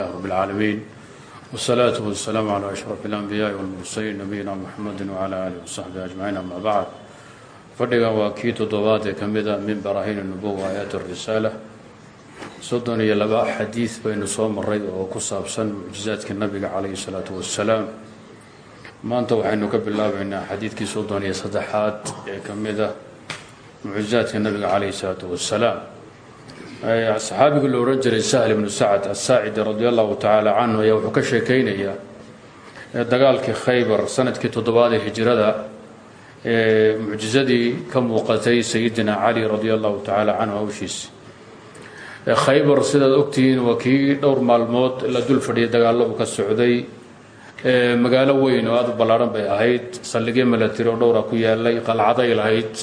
رب العالمين والصلاة والسلام على أشرف الأنبياء والمرسلين نبينا محمد وعلى آله وصحبه أجمعين أما بعد fadhigan waa kii toddobaad ee ka mida min baraahiin nubuwa aayaat arisaala soddon iyo laba xadiid baynu soo maray oo ku saabsan mucjizaadka nabiga calayhi salaatu wassalaam maanta waxaynu ka bilaabaynaa xadiidkii soddon iyo saddexaad ee ka mida mucjizaadka nabiga calayhi salaatu wassalaam saxaabigii la odhan jiray sahl ibnu sacad asaacidi radi allahu tacaala canhu ayaa wuxuu ka sheekeynayaa dagaalkii khaybar sannadkii toddobaad ee hijrada ee mucjizadii ka muuqatay sayidina cali radi allahu tacaala canhu hawshiisi khaybar sidaad ogtihiin waa kii dhowr maalmood la dul fadhiyay dagaallo ka socday magaalo weyn oo aada u ballaarhan bay ahayd saldhigyo milatari oo dhowra ku yaalay qalcaday lahayd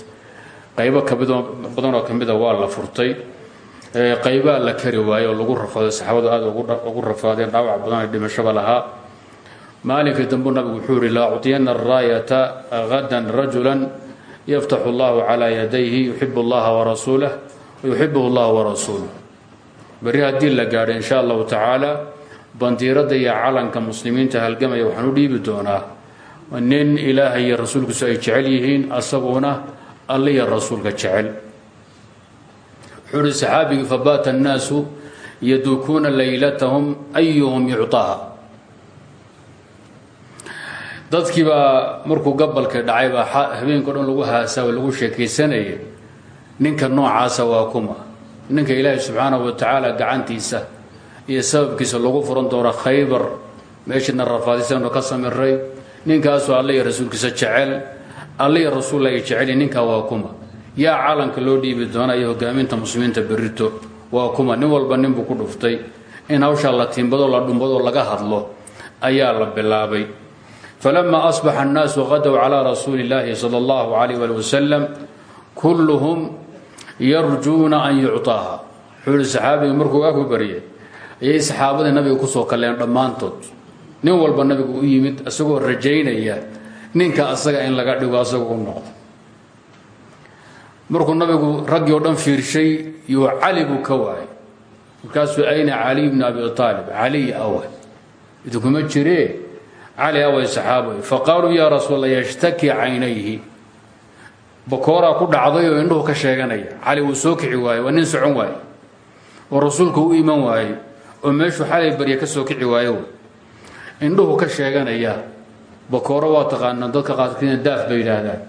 qaybo ka mid badan oo kamida waa la furtay qaybaa la kari waaye oo lagu rafaaday saxaabadu aada ugu rafaadeen dhaawac badan ee dhimashaba lahaa maalinkii dambu nabigu wuxuu yihi laacطiyana araayata gadan rajula yaftaxu اllahu calى yadayhi yuxib اllaha warasuulah wayuxibuhu اllah warasuuluh beri haddii la gaadho in sha allahu tacaala bandiirada iyo calanka muslimiinta halgamaya waxaan u dhiibi doonaa nin ilaahay iyo rasuulkiisu ay jecel yihiin asaguna alle iyo rasuulka jecel wuxuu ihi saxaabigii fabaata annaasu yaduukuuna laylatahum ayuhum dadkii dadkiibaa markuu gabalkii dhacay baa habeenkao dhan lagu haasaaba lagu sheekaysanayay ninka noocaasa waa kuma. Ninka ilaahay subxaanahu wa tacaala gacantiisa iyo sababkiisa lagu furan doono khaybar meeshiina rafaadisaynu ka samiray ninkaasoo alla iyo rasuulkiisa jecel alla iyo rasuulla ay ninkaa waa kuma yaa calanka loo dhiibi doona iyo hogaaminta muslimiinta berito waa kuma nin walba ninbuu ku dhuftay. In hawshaa la tiimbadoo la dhumbadoo laga hadlo ayaa la bilaabay. Falama asbaxa annaasu qadow calaa rasuuli illaahi sala allahu calayh ali wasalam kulluhum yarjuuna an yucطaaha wuxuu yihi saxaabiga markuu waa ku baryay ayay saxaabadii nabiga ku soo kalleen dhammaantood. Nin walba nabigu u yimid isagoo rajaynaya ninka asaga in laga dhigo asaga u noqdo markuu nabigu raggii oo dhan fiirshay yuu cali buu ka waayay. Markaasuu ayna caliy bni abi aalib caliy awe idinkuma jiree cali away saxaabay. Faqaaluu yaa rasuul allah yashtaki caynayhi. Bakooraa ku dhacday oo indhuhu ka sheeganaya. Cali wuu soo kici waaye waa nin socon waaye oo rasuulku u iman waaye oo meeshuu xalay barya ka soo kici waaye indhuhu ka sheeganaya bakooro waa taqaanaa dadka qaarkiina daaf bay yidhaahdaan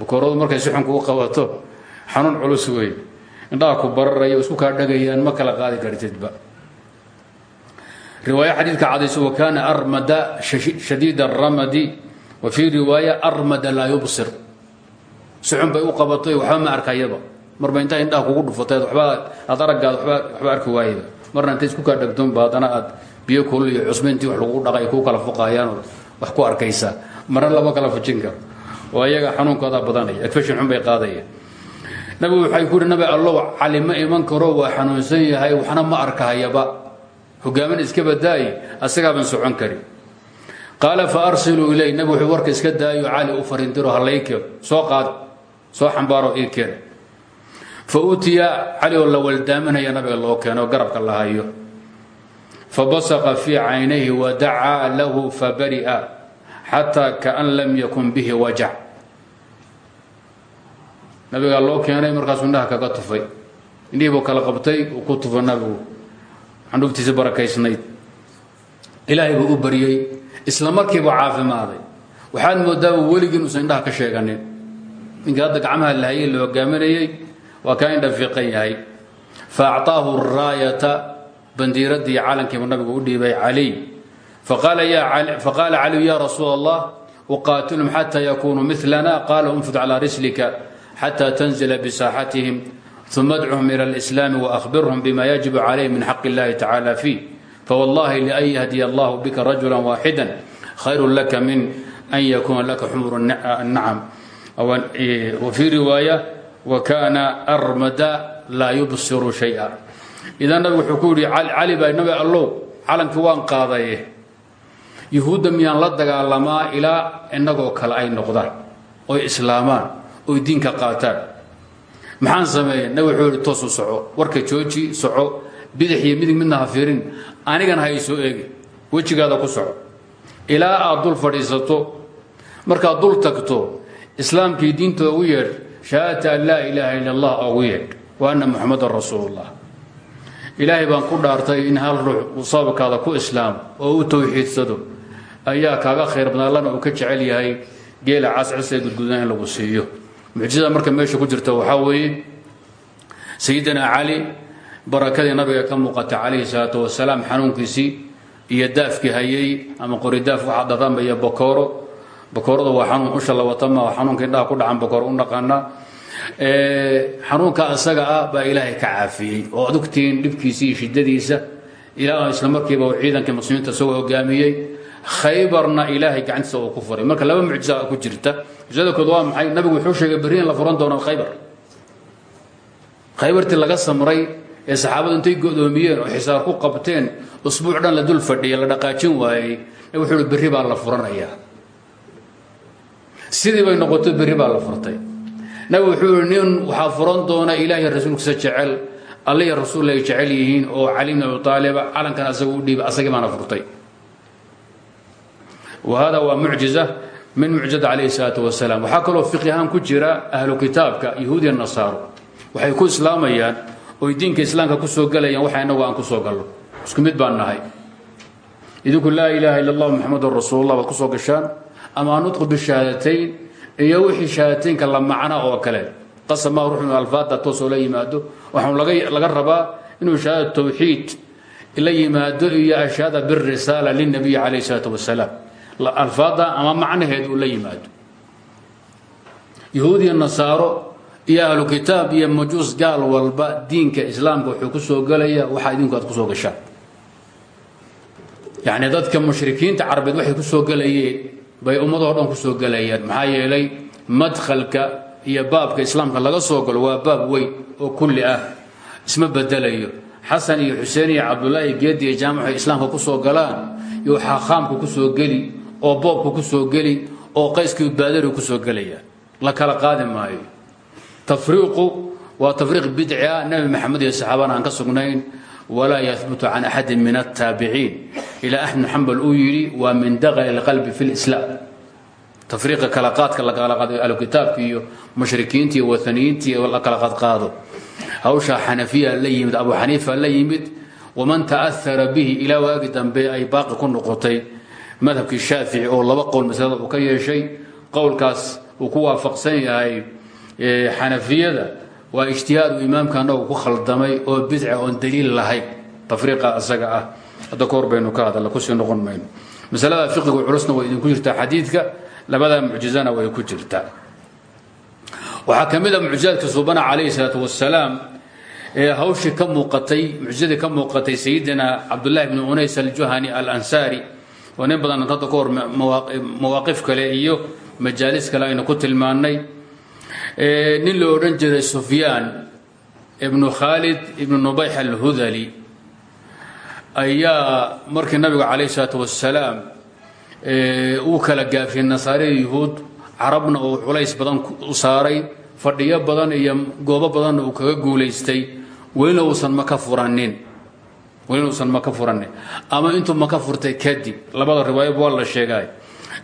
bakooradu markay si xun kugu qabato xanuun culus wey indhaha ku bararaya isku kaa dhagayaan ma kala qaadi kartidba. Riwaaya xadiidka cadayso wakaana armada shadiid aramadi wa fii riwaaya armada laa yubsir. Sixun bay u qabatay waxba ma arkayaba marba intaa indhaha kugu dhufatay waba aad aragaada waxba arki waayaba marna intay isku kaa dhegtoonba haddana aad biyo kulul iyo cusbayntii wax lagu dhaqay kuu kala fuqayaanoo wax ku arkaysaa marna lama kala fujin karo oo iyaga xanuunkooda badanaya agfashin xun bay qaadaya. Nabigu waxay ku yihi nabi allow cali ma iman karo waa xanuunsan yahay waxna ma arkahayaba. Hogaamin iska badaaye asagaaban socon kari qaala fa arsiluu ilay. Nabi wuxuu warka iska daayo cali u farindiro halay keeno soo qaad soo xambaaro ii keena fa utiya cali oo la waldaaminaya nabiga loo keeno garabka la hayo. Fa basaqa fii caynayhi wa dacaa lahu fabari'a xataa kaan lam yakun bihi wajac. Nabigaa loo keenay markaasuu indhaha kaga tufay. Indhihii buu kala qabtay uu ku tufa nabigu. Xandhuftiisa barakaysnayd. Ilaahay buu u baryey isla markiiba caafimaaday waxaad moodaaba weligii inuusan indhaha ka sheeganin. Ninkii hadda gacmaha lahayey la hogaaminayey waa kaa indha fiiqan yahay. Fa acطaahu raayata bandiiradii calankiiba nabigu u dhiibay caliy faqaala caliyu ya rasuul allah uqaatilhum xataa yakunuu milana qaala unfud calaa rislika xata tanzila bisaaxatihim uma adcuhum ila alislaami waahbirhum bima yajibu calayhim min xaq illahi tacala fiih fawallahi lian yahdiya allahu bika rajula waaxida khayru laka min an yakuuna laka xumur nacam wfii riwaaya wakaana armada laa yubsiru shaya idan nabigu wuxuu ku yidhi cali baa nabi allow calanki waan qaadaye yuhuudda miyaan la dagaalamaa ilaa inagoo kale ay noqdaan oy islaamaan oy diinka qaataan. Maxaan sameeya nabig wuxuu yihi toosu soco warka jooji soco bidix iyo midig midna ha fiirin anigana ha isoo eegi wejigaada ku soco. Ilaa aad dul fadhiisato markaad dul tagto islaamkii diinta ugu yeedh shahaadata an laa ilaaha ila allah ugu yeedh wa anna muxamadan rasuulullah. Ilaahay baan ku dhaartay in hal ruux uu sababkaada ku islaamo oo u towxiidsado ayaa kaaga khayr badan allana uu ka jecel yahay geela cascas ee gudgudan in lagu siiyo. Mucjisada marka meesha ku jirta waxaa weeye sayidina cali barakadii nabiga ka muuqata calayhi salaatu wasalaam xanuunkiisii iyo daafkii hayay ama qoridaaf waxaa dhaqanba iyo bakooro bakoorada waa xanuun usha lawatama xanuunka indhaha ku dhacan bakooro u dhaqaana. Xanuunka asaga ah baa ilaahay ka caafiyey oo ad ogtihiin dhibkiisa iyo shidadiisa ilaa isla markiiba uu ciidankii muslimiinta isagoo hogaamiyey khaybarna ilaahay gacantiisa uu ku furay. Marka laba mucjiza ku jirta. Mucjizada kood waa maxay? Nabigu wuxuu sheegay berri in la furan doono khaybar. Khaybartii laga samray ee saxaabadu intay godoomiyeen oo xisaar ku qabteen usbuuc dhan la dul fadhiya la dhaqaajin waayey. Wuxuu hi berri baa la furanayaa sidii bay noqoto berri baa la furtay. Nabigu wuxuu yihi nin waxaa furan doona ilaahay rasuulkiisa jecel. Iyo rasuul ay jecel yihiin oo cali bn abi taaliba calankan asaga u dhiiba asagii baana furtay wa hada waa mucjiza min mucjizada calayhi salaatu wasalaam waxaa kaloo fiqi ahaan ku jira ahlu kitaabka yahuudiya nasaaro waxay ku islaamayaan oy diinka islaamka ku soo gelayaan waxa inagu aan ku soo gallo. Isku mid baan nahay. Idinku laa ilaaha illa allah muxamadun rasuulullah baad ku soo gashaan ama anudqu bishahaadatayn iyo wixii shahaadateynka la macna oo kale. Qasama ruux inu alfaada toosoo la yimaado. Waxaan laga rabaa inuu shahaada tawxiid la yimaado iyo ashhaada birisaala lilnabiy calayh isalaatu wasalaam alfaada ama macnaheed uu la yimaado. Yahuud iyo nasaaro iyo ahlu kitaab iyo majuus gaal walba diinka islaamka wuxuu ku soo gelaya waxaa idinku aad ku soo gashaan yacni dadka mushrikiinta carabeed waxay ku soo gelayeen bay ummadoo dhan ku soo gelayaan maxaa yeelay madkhalka iyo baabka islaamka laga soo galo waa baab weyn oo kulli ah isma bedelayo. Xasan iyo xuseen iyo cabdullaahi geedi iyo jaamac ay islaamka ku soo galaan iyo xaaqaamku ku soo geli oo boobku ku soo geli oo qayskii baadari ku soo gelaya. La kala qaadi maayo. Tafriiqu waa tafriiq bidca ah. maxamed iyo saxaabana aan ka sugnayn walaa yahbutu can axadin min altaabiciin ilaa axmed xambal uu yidhi waa min daqli اlqalbi fi اlislaam tafriiqa kala qaadka la kala qaado ahlukitaabka iyo mushrikiinta iyo waaniyiinta iyo la kala qaadqaado. Hawshaa xanafiya la yimid abu xaniifa la yimid waman ta'ahara bihi ilaa madhabkii shaafici oo laba qowl masalada uu ka yeeshay. Qowlkaas uu ku waafaqsan yahay xanafiyada waa ijtihaadu imaamka anagu ku khaldamay oo bidca oon daliil lahayn tafriiqa isaga ah. Hadda baynu ka hadalla ku sii noqon mayno. Masalada fiqigu culusna way idinku jirtaa xadiidka labada mucjizana way ku jirtaa. Waxaa ka mid a mucjizaadka suubana calayhi ee hawshii ka muuqatay mucjizadii ka muuqatay sayidina cabdullahi bni unays aljuhani alansaari oo badan hadda ka hor mawaaqif kale iyo majaalis kale aynu ku tilmaannay. Nin la odhan jiray sufyaan ibnu khaalid ibnu nubayx alhudali ayaa markii nabigu calayh isalaatu wasalaam uu kala gaafiyey nasaarida yuhuud carabna uu culays badan u saaray fadhiyo badan iyo goobo badanna uu kaga guulaystay welina uusan maka furanin welina uusan maka furanin ama intuu maka furtay kadib labada riwaayaba waa la sheegay.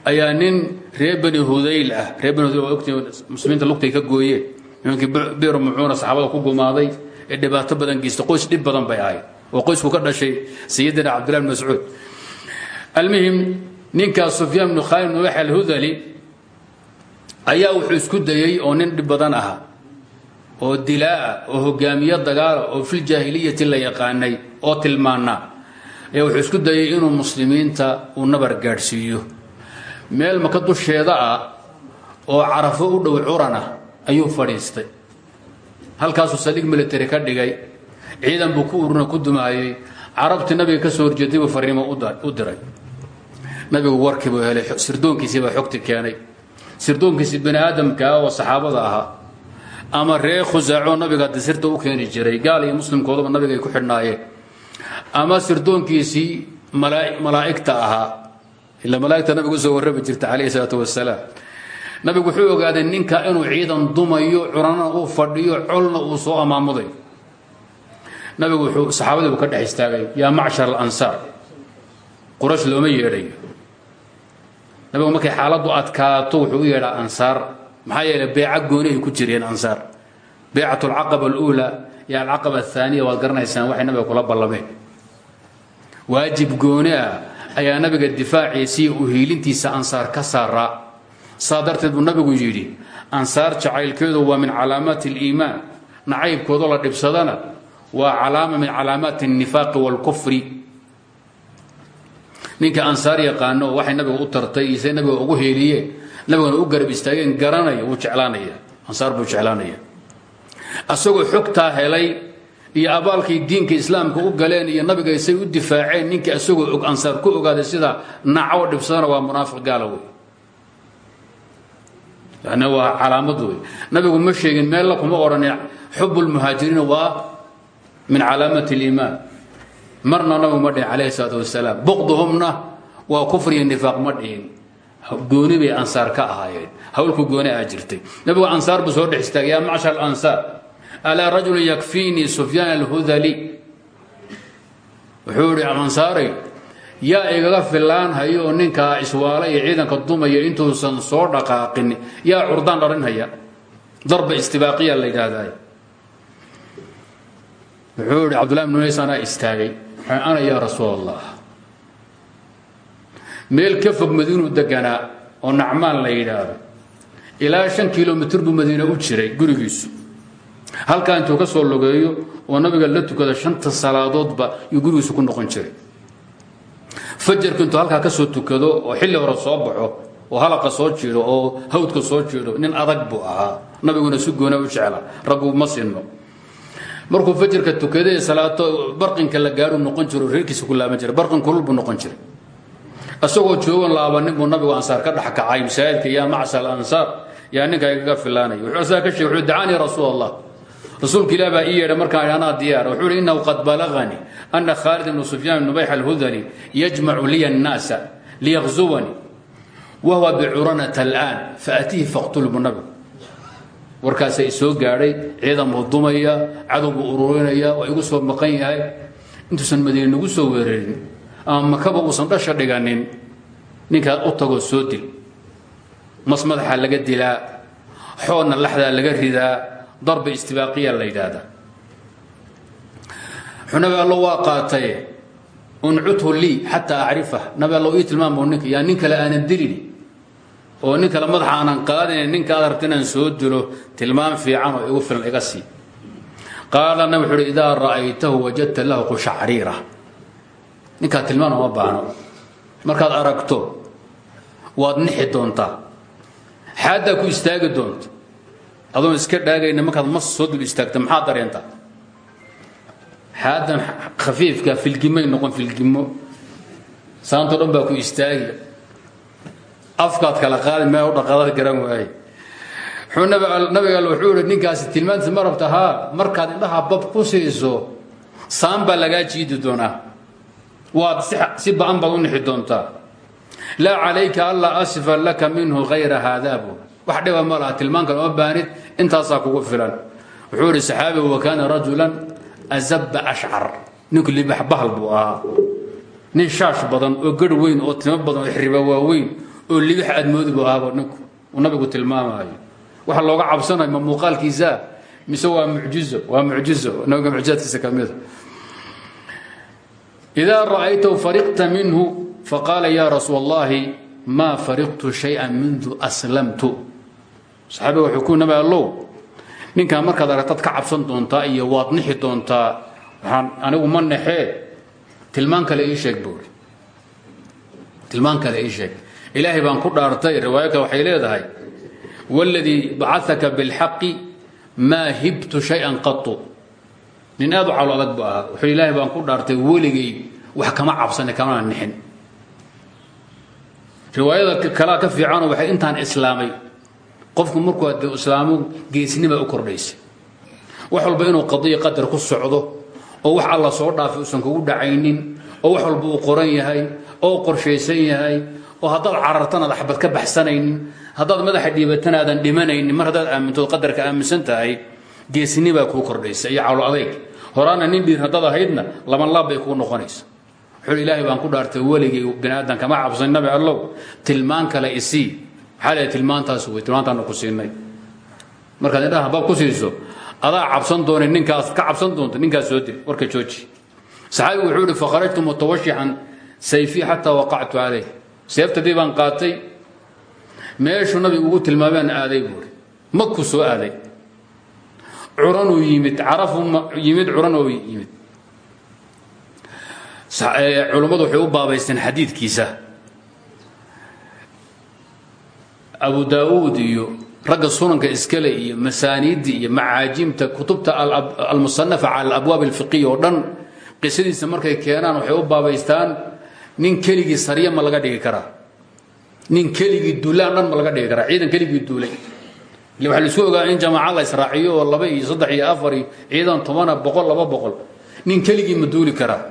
Ayaa nin reer bani hudayl ah reer bani hudayl waa ogtii muslimiinta lugtay ka gooyeen nimankii bir mucuuna saxaabada ku gumaaday ee dhibaato badan geystay qoys dhib badan bay ahayd. Oo qoysku ka dhashay sayidina cabdillahi bn mascuud. Almuhim ninkaas sufyaan bnu khaalid bn wax alhudali ayaa wuxuu isku dayey oo nin dhib badan aha oo dilaa'a oo hogaamiye dagaala oo fil jaahiliyati la yaqaanay oo tilmaana ayaa wuxuu isku dayey inuu muslimiinta uu nabar gaadhsiiyo. Meel maka dusheeda ah oo carafo u dhow curana ayuu fadhiistay. Halkaasuu saldhig military ka dhigay. Ciidan buu ku uruna ku dumaayey carabtii nabiga ka soo horjeeday buu fariimo u diray. Nabigu warkii buu helay sirdoonkiisii baa xogti keenay. Sirdoonkiisii bani aadamkaa oo saxaabada ahaa ama reer khusaacoo nabiga haddi sirta u keeni jiray gaal iyo muslimkoodaba nabiga ay ku xidhnaayeen ama sirdoonkiisii malaa'igta ahaa. Ila malaaigta nabigu u soo warrami jirta calayhi salaatu wasalaam nabigu wuxuu ogaaday ninka inuu ciidan dumayo curana uu fadhiyo colna uu soo amaamuday. Nabigu wuxuu saxaabadii buu ka dhex istaagay yaa macshar alansaar quraysh looma yeedhayo. Nabigu markay xaaladdu adkaato wuxuu u yeedhaa ansaar maxaa yeeley beeca gooni ay ku jireen ansaar. Beecat alcaqaba aluula iyo alcaqaba athaaniya waad garanaysaan waxay nabiga kula ballameen waajib gooni ah ayaa nabiga difaaciisii u hiilintiisa ansaar ka saaraa saa darteed buu nabigu yidhi ansaar jacaylkeedu waa min calaamaati aliimaan nacaybkoodoo la dhibsadana waa calaama min calaamaati alnifaaqi waalkufri ninka ansaar yaqaano oo waxay nabiga u tartay iyo say nabiga ugu heeliyeen nabigana u garab istaageen garanaya wuu jeclaanaya ansaar buu jeclaanaya. Asagoo xogtaa helay iyo abaalkay diinka islaamka u galeen iyo nabiga say u difaaceen ninkii asagoo og ansaar ku ogaaday sida naco dhibsadana waa munaafiq gaala wey waa calaamad wey nabigu ma sheegin meella kuma odhan xub lmuhaajiriina waa min calaamati اliimaan marna nabigu ma dhihin calayhi salaatu wasalaam buqduhumna waa kufriya nifaaq ma dhihin. Gooni bay ansaar ka ahaayeen. Hawlku gooni aa nabigu ansaar buu soo dhex istaagay yaa macshar alaa rajulun yakfiinii sufyaan alhudali? Wuxuu ihi ansaaray yaa igaga filaan hayo oo ninkaa iswaala iyo ciidanka dumaya intuusan soo dhaqaaqin yaa curdaan dharinhaya darba istibaaqiya la yidhaahday wuxuu ihi cabdullahi bn istaagay ana yaa rasuul allah meel ka fog madiinuu deganaa oo nacmaan la yidhaahdo ilaa shan kilomitr buu madiine u jiray gurigiisu halkaa intuu ka soo logeeyo oo nabiga la tukada shanta salaadoodba yuu ku noqon jiray. Fajarku intuu halkaa ka soo tukado oo xilli hore soo baxo oo halaqa soo jiido oo hawdka soo jiido nin adag buu ahaa. Nabiguna si goona u jecla raggu ma sinno. Markuu fajarka tukadee salaato barqinka la gaadhu noqon jiro reerkiisa ku laaban jiray. Barqin kulul buu noqon jiray. Isagoo joogan laabanin buu nabigu ansaar ka dhex kacay masaajidka yaa macsal ansaar yaa ninkaa igaga filaanaya? Wuxuu saa ka sheegay wuxuu dacaanii rasuulka ilaah baa ii yeedhay markaan anaa wuxuu ihi innahu qad balaganii ana khaalid ibnu sufyaan ibnu bayx alhudali yajmacu liya annaasa liyaqzuwanii wahuwa bicuranata al'aan faatiihi faqtul buu nabigu warkaasa soo gaadhay ciidan buu dumaya cadow buu ururinaya waa igu soo maqan yahay. Intuusan madiine nagu soo weerarin ama makaba uusan dhasha dhiganin ninkaad u tagoo soo dil. Mas laga dilaa xoodna laxdaa laga ridaa darba istibaaqiya la yidhaahdaa wuxuu allo waa qaatay uncuthu lii xataa acrifah nabi allo ii tilmaamo ninka yaa nin kale aanan dilin oo nin kale madaxa aanan qaadin ninka aad soo dilo tilmaam fiican oo igu iga sii. Qaala nabi wuxuu uhi idaa ra'aytahu wajadta lahu qushacriira. Ninkaa tilmaan uma baahno. Markaad aragto waad nixi doontaa. Xaaddaa ku istaagi doonta adoon iska dhaagayna markaad mas soo dul istaagta maxaad dareentaa xaaddan khafiifka filgimay noqon filgimo. Saantoo dhan baa ku istaagi. Afkaad kala qaadi meel u dhaqaadad garan waaye. Nabiga wuxuu ihi ninkaasi tilmaantiisa ma rabta haa markaad indhaha bab ku siiso saan baa jiidi doonaa. Waad si ba'an baad u nixi doontaa. Laa calayka anlaa asifa laka minhu hayra haadaabu wax dhiba ma laha tilmaan kale uma baanid intaasaa kugu filan. Wuxuu idhi saxaabigu wa rajulan azabba ashcar ninku libax bahal buu ahaa. Nin shaash badan oo garh weyn oo timo badan xiriba waaweyn oo libax admoodi buu ahaaba ninku uu nabigu tilmaamaayo. Waxa looga cabsanayo ma muuqaalkiisaa mise waa mucjizo waa mucjizo nabiga mucjizaadkiisa ka mida ah. idaa ra'aytahu fariqta minhu faqaala yaa rasuul allahi maa fariqtu shayئa mindu أسلمت صحابي وحكون نبي الله ninkaa markaad aragtad ka cabsan doontaa iyo waad nixi doontaa waxaan anigu ma naxee tilmaan kale ii sheeg buuri tilmaan kale ii sheeg ilaahay baan ku dhaartay riwaayo kale waxay leedahay waladii bacataka bilxaqi maa hibtu shay-an qatu nin aad u calo adag bu ahaa wuxuu ilaahay baan ku dhaartay weligay wax kama cabsane kamana nixin riwaayada kalaa ka fiicanoo waxay intaan islaamay qofku markuu ade islaamo geesnima u kordhaysa wax walba inuu qadiya qadar ku socdo oo wax alla soo dhaafay uusan kugu dhacaynin oo wax walba uu qoran yahay oo qorshaysan yahay oo haddaad carartan aad ka baxsanaynin haddaad madaxa dhiibatan aadan dhimanaynin mar haddaad aamintood qadarka aaminsan tahay geesnibaa kuu kordhaysa iyo calo adayg horaana nin dhiir haddaad ahaydna laban laab bay kuu noqonaysa. Wuxuu ilaahay baan ku dhaartay weligay bini aadan kama cabsan nabi allow tilmaan kale isii leeyahay tilmaantaas wey tilmaantaana ku siinay. Markaad indhaha baab ku siiso adaa cabsan doona ninkaas ka cabsan doonto ninkaas soo dir warka jooji. Saxaabigu wuxuu ihi fakharajtu mutawashixan sayfii xataa waqactu calayh seeftadii baan qaatay meeshuu nabigu ugu tilmaameen aaday buuri maku soo aaday. Curanuu yimid carafu yimid curanoo yimid. Culummadu waxay u baabaysteen xadiidkiisa abu daauud iyo ragga sunanka iskale iyo masaaniidda iyo macaajimta kutubta almusanafa cala alabwaab alfiqiya oo dhan qisadiisa markay keenaan waxay u baabaystaan nin keligii sarya ma laga dhigi karaa. Nin keligii duulaan ma laga dhigi karaa. Ciidan keligii duulay. Ile waxa la isku ogaa in jamaaca la laba iyo saddex iyo afar ciidan tobana boqol laba boqol. Nin keligii ma duuli karaa.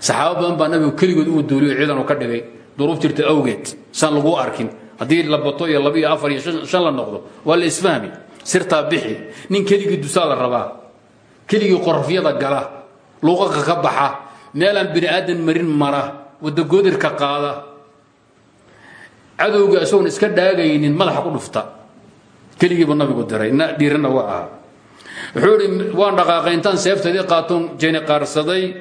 Saxaabo baa nabigu keligood uu duuliyo ciidan uu ka dhigay. Duruuf jirta awgeed saan laguu arkin haddii la bato iyo laba iyo afar iyo shan la noqdo waa isfahmi. Sirtaa bixi. Nin keligii dusaa la rabaa. Keligii gala. Luuqaqa ka baxa. Meelaan bini aadan marin mara. Wadda goodirka qaada. Cadowga isagoon iska dhaagaynin madaxa ku dhufta. Keligiibu nabigu diray. Dhiirana waa ahaa waan dhaqaaqay intaan seeftadii qaatoon jeni qaarsaday.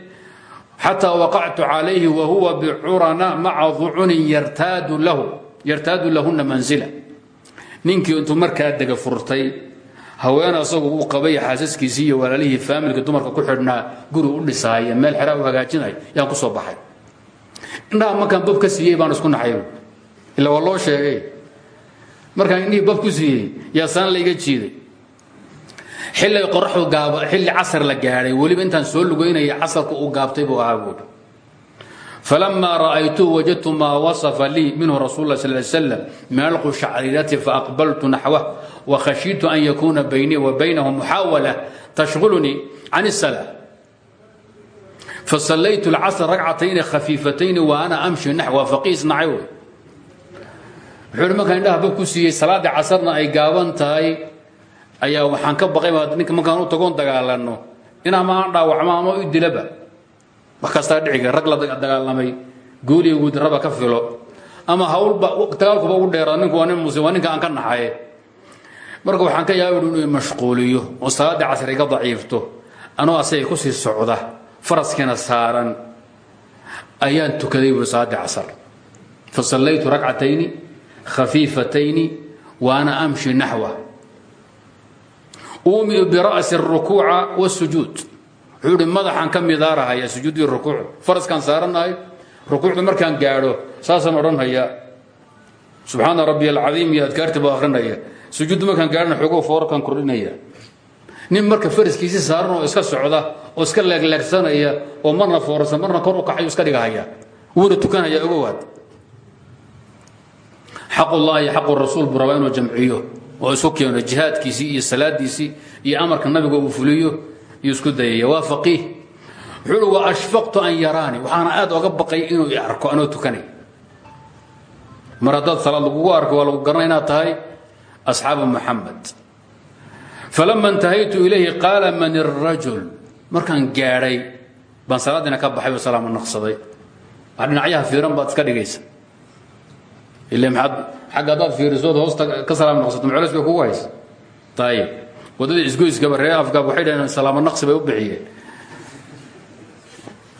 Xataa waqactu calayhi wa huwa bicurana maca ducunin yartaadu lahu yartaadu lahuna manzila. Ninkii intuu markaa dega furtay haween asagu uu qabay xaasaskiisii iyo walaalihii faamilka dumarka ku xidhnaa guri u dhisaaya meel xeraa u hagaajinay yaan ku soo baxay. Indhaha markaan bab ka siiyey baan isku naxay. Ila waa sheegay. Markaan indhihii bab ku siiyey yaa saan layga jiiday. Xilli qoraxdu gaaba xilli casar la gaadhay weliba intaan soo lugaynaya casarka uu gaabtay buu ahaa فلما رأيته وجدت ما وصف لي منه رسول الله صلى الله عليه وسلم من القشعريرة فأقبلت نحوه وخشيت أن يكون بيني وبينه محاولة تشغلني عن الصلاة فصليت العصر ركعتين خفيفتين وأنا أمشي نحو فقيس نعيوي wuxuu markaan indhaha bab ku siiyey salaadii casarna ay gaaban tahay ayaa waxaan ka baqay ninka markaan u tagoon dagaalano inaa maan dhaawacmo ama u dilaba markaastaa dhiciga rag la dagaalamay guuli guudaraba ka filo. Ama hawlba dagaalkuba ugu dheera ninku waa nin muslim aan ka naxaye marka waxaan ka yaaba inuu mashquuliyo oo salaadda casri ka daciifto anoo asaga ku sii socda faraskiina saaran ayaan tukaday buu salaadda casar. Fa sallaytu ragcatayni khafiifatayni wa ana amshi naxwa umiu bira'si اrukuuca wاsujuud wuxuu ihi ka midaarahaya sujuuddii rukuuc faraskaan saaranahay rukuucda markaan gaadho saasaan odhanhaya subxaana rabbi alcadiim iyo adkaartii baa sujuudda markaan gaadhana xoogo foorarkaan kordhinaya. Nin marka faraskiisii saaran iska socda oo iska leegleegsanaya oo marna foorarsan marna kor u kacayo iska dhigahaya wuuna tukanaya ogowaad xaqullahi iyo xaqu rasuul jamciyo oo isu keeno jihaadkiisii iyo salaadiisii iyo amarka nabiga uu fuliyo iyo isku dayaya waa faqiih. Wa ashfaqtu an yaraani. Waxaana aad oga baqay inuu arko anoo tukanay mar haddaad arko waa lagu garanay inaad tahay asxaaba muxamed falama intahaytu ilayhi qaala man irajul markaan gaadhay baan salaadiina ka baxay oo salaamo naqsaday. Wax dhinacyaha fiiran baad iska dhigaysa? Ila maxaad xagga haddaad fiirisood hoosta ka salaam naqsato muculays bay kugu waddadii isgoyskaba reer afgaab waxay dhaheen salaamo naqsi bay u bixiyeen.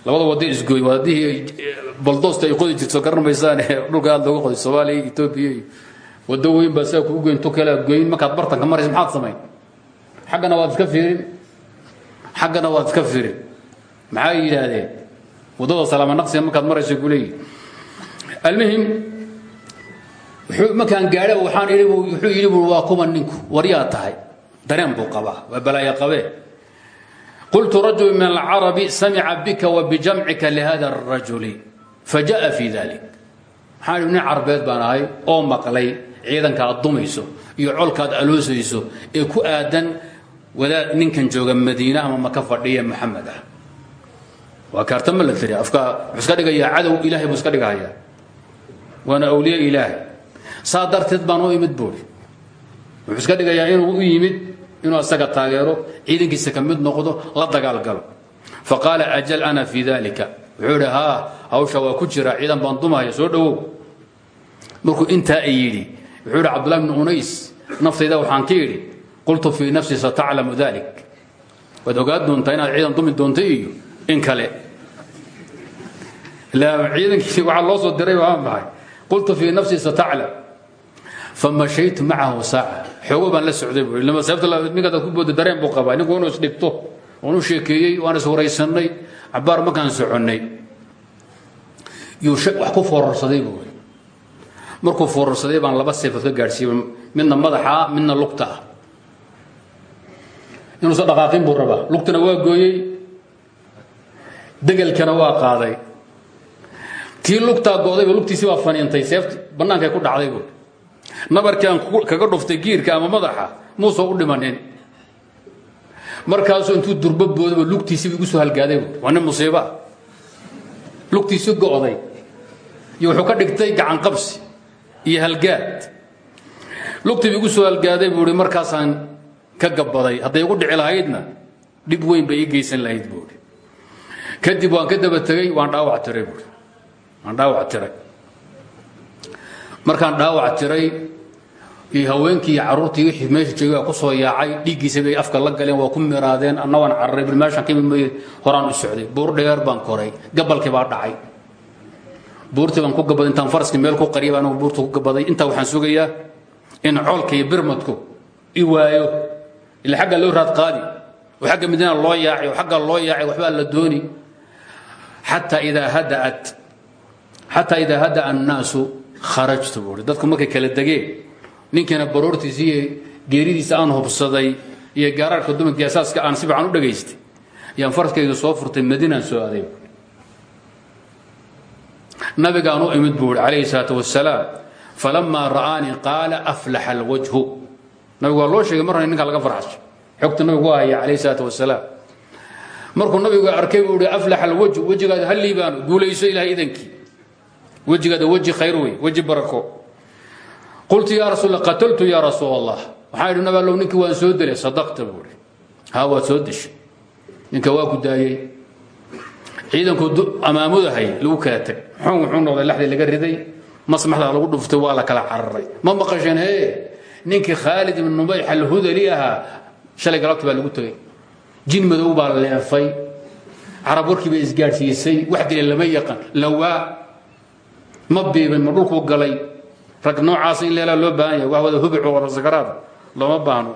Labada wadda isgooy waadihii baldoosta ay qodi jirto garan maysaan dhulka aad looga qoday soomaaliya iyo etoobiya iyo waddo weyn baa sidaa kugu goyn tu kale goyn markaad bartanka maraysa maxaad samayn? Xaggana waad iska fiirin. Xaggana waad iska fiirin. Maxay yidhaahdeen? Waddada salaamo naqsiga markaad marayso kuleeyihin almuhim markaan gaadha waxaan idhi wuxuu yidhi buu waa kuma ninku waryaa tahay dareen buu abaa waa balaayo qabee. Qultu rajul min alcarabi samica bika wa bijamcika lihada اrajuli fajaءa fii dalik maxaa nin carbeed baan ahay oo maqlay ciidanka aad dumayso iyo colka aad aloosayso ee ku aadan wadaad ninkan jooga madiine ama maka fadhiya maxamed ah. Waa kaartama la tiri afka wuxuu iska dhigayaa cadow ilahay buu iska dhigahaya waana awliye ilaahay. Saa darteed baan u imid buuri wuxuu iska dhigayaa inuu u yimid inuu asaga taageero ciidankiisa ka mid noqdo la dagaalgalo. Faqaala ajal ana fii dalika wuxuu idhi haa hawsha waa ku jira ciidan baan dumaya soo dhowow. Markuu intaa yidhi wuxuu yidhi cabdullahi bn unays naftayda waxaan ka idhi qultu fii nafsi sataclamu dalik. Waad ogaan doontaa inaad ciidan dumi doonto iyo in kale. Ciidankii waxaa loo soo diray waa maxay qultu fii nafsi sataclam. Famashaytu macahu saaca xoogo baan la socday ninkaad ku booda dareen buu qabaa. Ninku inuu isdhigto oon u sheekeeyey waan is waraysanay cabbaar markaan soconnay yuu wax ku foorarsaday buu markuu foorarsaday baan laba seefood ka gaadhsiiyey midna madaxa midna lugta. Ah inuusan dhaqaaqin buu rabaa. Lugtana waa gooyey degelkana waa qaaday. Tii lugtaa go'dayba lugtiisi baa faniintay seefti bannaankay ku dhacday buu nabarkii aan kaga dhuftay giirka ama madaxa muusoo u dhimanin. Markaasuu intuu durbo boodaba lugtiisiiba igu soo halgaaday. Waa nin musiiba. Go'day. Iyo wuxuu ka dhigtay gacan qabsi iyo halgaad. Lugtiiba igu soo halgaaday buu i markaasaan ka gabaday hadday igu dhici lahaydna dhib weyn bay ii geysan lahayd buui kadib waan ka daba tegey waan dhaawac tiray buui waan dhaawac tiray markaan dhaawac tiray iyo haweenkii iyo carruurtii wixii meesha joogay ku soo yaacay dhiiggiisa bay afka la galeen waa ku miraadeen anna waan cararay bil meeshaan ka imid horaan u socday. Buur dheer baan koray gabalkii baa dhacay. Buurtii baan ku gabaday intaan faraskii meel ku qariyay baan buurta ku gabaday intaa waxaan sugayaa in coolka birmadku i waayo ila xagga loo raad qaadi oo xagga midina loo yaacay oo xagga loo yaacay waxbaa la dooni. Xataa idaa hadaat xataa kharajtu buui dadku markay kala degeen ninkiina baroortiisi iyo geeridiisa aan hubsaday iyo gaaraarka dumarkii asaaska aan si fiican u dhagaystay ayaan faraskayga soo furtay madiinaan soo aday nabigaan u imid buu i calayhi salaatu wasalaam falamaa ra'aanii qaala aflaxa alwajhu. Nabigu waa loo sheegay marna ninkaa laga farxasho xogta nabigu haya calayhi salaatu wasalaam markuu nabigu arkay buu ihi aflaxa alwajhu wejigaada ha liibaan guulayso ilahay idankii wejigaada weji khayr wey weji barako. Qultu yaa rasuul qataltu yaa rasuul allah waxaan idhi nabi allow ninkii waan soo dilay sadaqta buu ihi haa waad soo deshay ninka waa ku daayey ciidanku amaamudahay lagu kala tag xun wuxuu noqday laxdii laga riday. Masmaxda lagu dhuftay waa la kala cararay. Ma maqasheen hee ninkii khaalid ibn nubayx alhudali ahaa shalay galabti baa lagu tegey jin madow baa leefay. Carab warkii bay isgaadhsiisay. Wax dila lama yaqan lawaa ma biibin ma dhulkuu galay. Rag noocaas in leelaa loo baahan yahay wax wada hubic oo wada sakaraad looma baahno.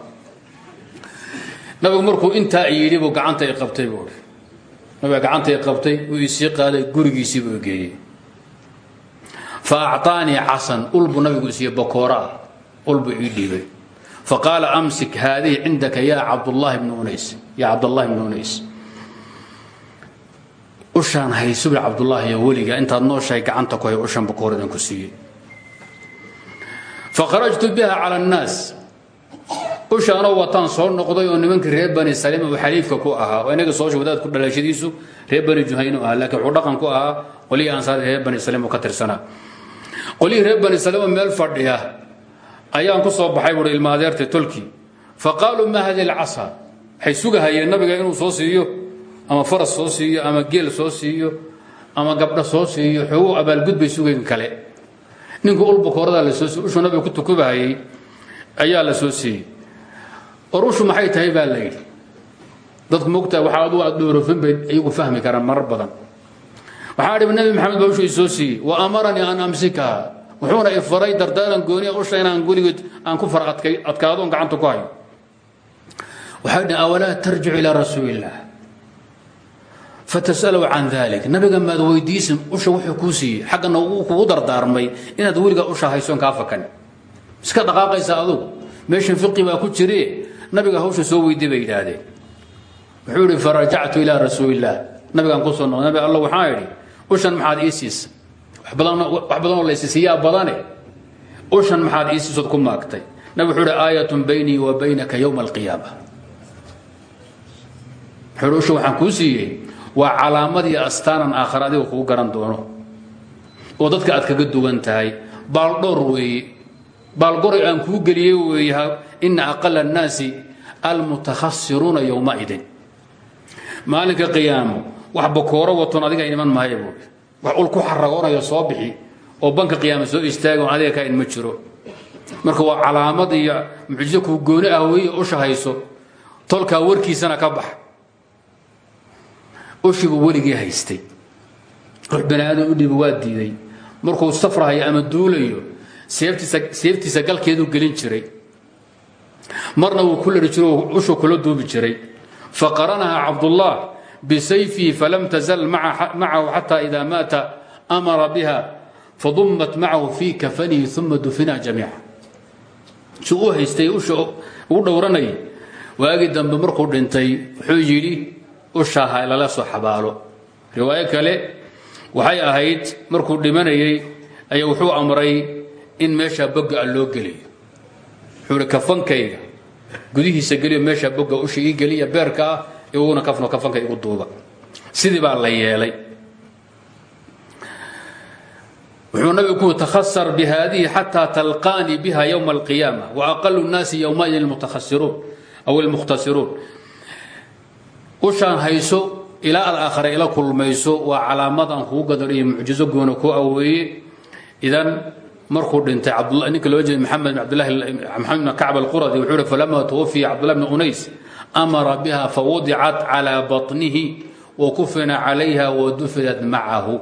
Nabigu markuu intaa yidhi buu gacanta i qabtay buu i nabiga gacanta i qabtay uu isii qaaday gurigiisii buu geeyey. Fa acطaanii casan ul buu nabigu isiiye bakoora ul buu ii dhiibay. Faqaala amsik haadihi cindaka ya cabdullahi bni unays ya cabdallahi bni unays ushaan cabdullaahi iyo weliga intaad nooshahay gacanta ku hay ushan bakooradan ku siiyey. Fakharajtu biha cala annaas. Ushaanoo wataan soo noqday oo nimankii reer bani salima uu xaliifka ku ahaa oo inaga soo wadaadku dhalashadiisu reer bani juhaynu ahaa laakiin dhaqan ku ahaa qolihii ansaari reer bani salim ka tirsanaa qolihii reer bani salima meel fadhiya ayaan ku soo baxay buui ilma adeerta tolki faqaaluu ma hadi alcasa waxay sugahayeen nabiga inuu soo siiyo ama faras soo siiyo ama geel soo siiyo ama gabdho soo siiyo xoogu abaalgud bay sugayn kale. Ninku ulbakoorada la soo siiy ushuu nabiga ku tukubahayey ayaa la soo siiyey. Or ushu maxay tahay baa la yidhi. Dadku mogtaa waxaa adu aad dhoorofin bay iyagu fahmi karaan marar badan. Waxaa dhibi nabi maxamed baa ushu isoo siiyey wa amaranii an amsikaha wuxuuna i faray dardaaran gooniya usha inaan gurigeed aan ku far adkaadoon gacanta ku hayo. Waxay dhihi awalaa tarjicu ilaa rasuuli illaah fatas'alow can dalik nabiga maad weydiisin usha wuxuu kuu siiyey. Xaggana uu kugu dardaarmay inaad weligaa usha haysoon kaa fakan. Iska dhaqaaqaysa adugu. Meeshan fiqi baa ku jire nabiga hawsha soo weydii bay yidhaahdeen. Wuxuu idhi farajactu ilaa rasuulillaah nabigaan ku soo noqday. Nabi alla waxaan idhi ushan maxaad ii siisa wax badanoo la siisiyaa badane? Ushan maxaad ii siisood ku maagtay? Nabi wuxuu idhi aayatun baynii wa baynaka yowma alqiyaama. Wuxuu idhi usha waxaan kuu siiyey waa calaamadii astaanan aakhara adiga kugu garan doono. Oo dadka aad kaga duwan tahay. Baaldhowr weeye baalgoray aan kuu geliyey weeye ina aqala annaasi almutakhasiruuna yowmaidin maalinka qiyaamo wax bakooro watoon adiga iman buui wax ul ku xaragoonaya soo bixi oo banka qiyaama soo istaaga adiga ka in ma jiro. Marka waa calaamad iyo mucjiso kuu gooni ah weeye usha hayso. Tolkaa warkiisana ka bax ushigu weligii haystay. Ruux bani aadam u dhiiba waa diiday. Markuu safrahayo ama duulayo seeftiisa galkeeduu gelin jiray. Marna wuu ku lari jiro ushuu kula duubi jiray. Faqaranaha cabdullah bisayfihi falam tazal macahu xata ida maata amara biha fadumat macahu fii kafanihi uma dufina jamiica. Si u haystay usha ugu dhowranayay waagii dambe markuu dhintay wuxuu yidhi ushaha lala soo xabaalo. Riwaayo kale waxay ahayd markuu dhimanayey ayaa wuxuu amray in meeshaa boga a loo geliyo. Wuxuu hi kafankayga. Gudihiisa geliyo meeshaa boga usha ii geliya beerka ah iguna kafno kafanka igu duuba. Sidii baa la yeelay. Wuxuu nabigu ku takhasar bihadihi xataa talqaanii biha ywma alqiyaama waaqalu nnaasi yowmaidin almutakhasiruun aw almukhtasiruun ushaan hayso ilaa aad aakhare ila kulmayso waa calaamad aan kugu gadar iyo mucjizo goona ku aweeye idan markuu dhintay ninka loo jeeda maxamed maxamed bn kacb alquradi wuxuu hi falama twaffiya cabdullah bn unays amara biha fawudicat calى baطnihi wakufina calayha wadufinat macahu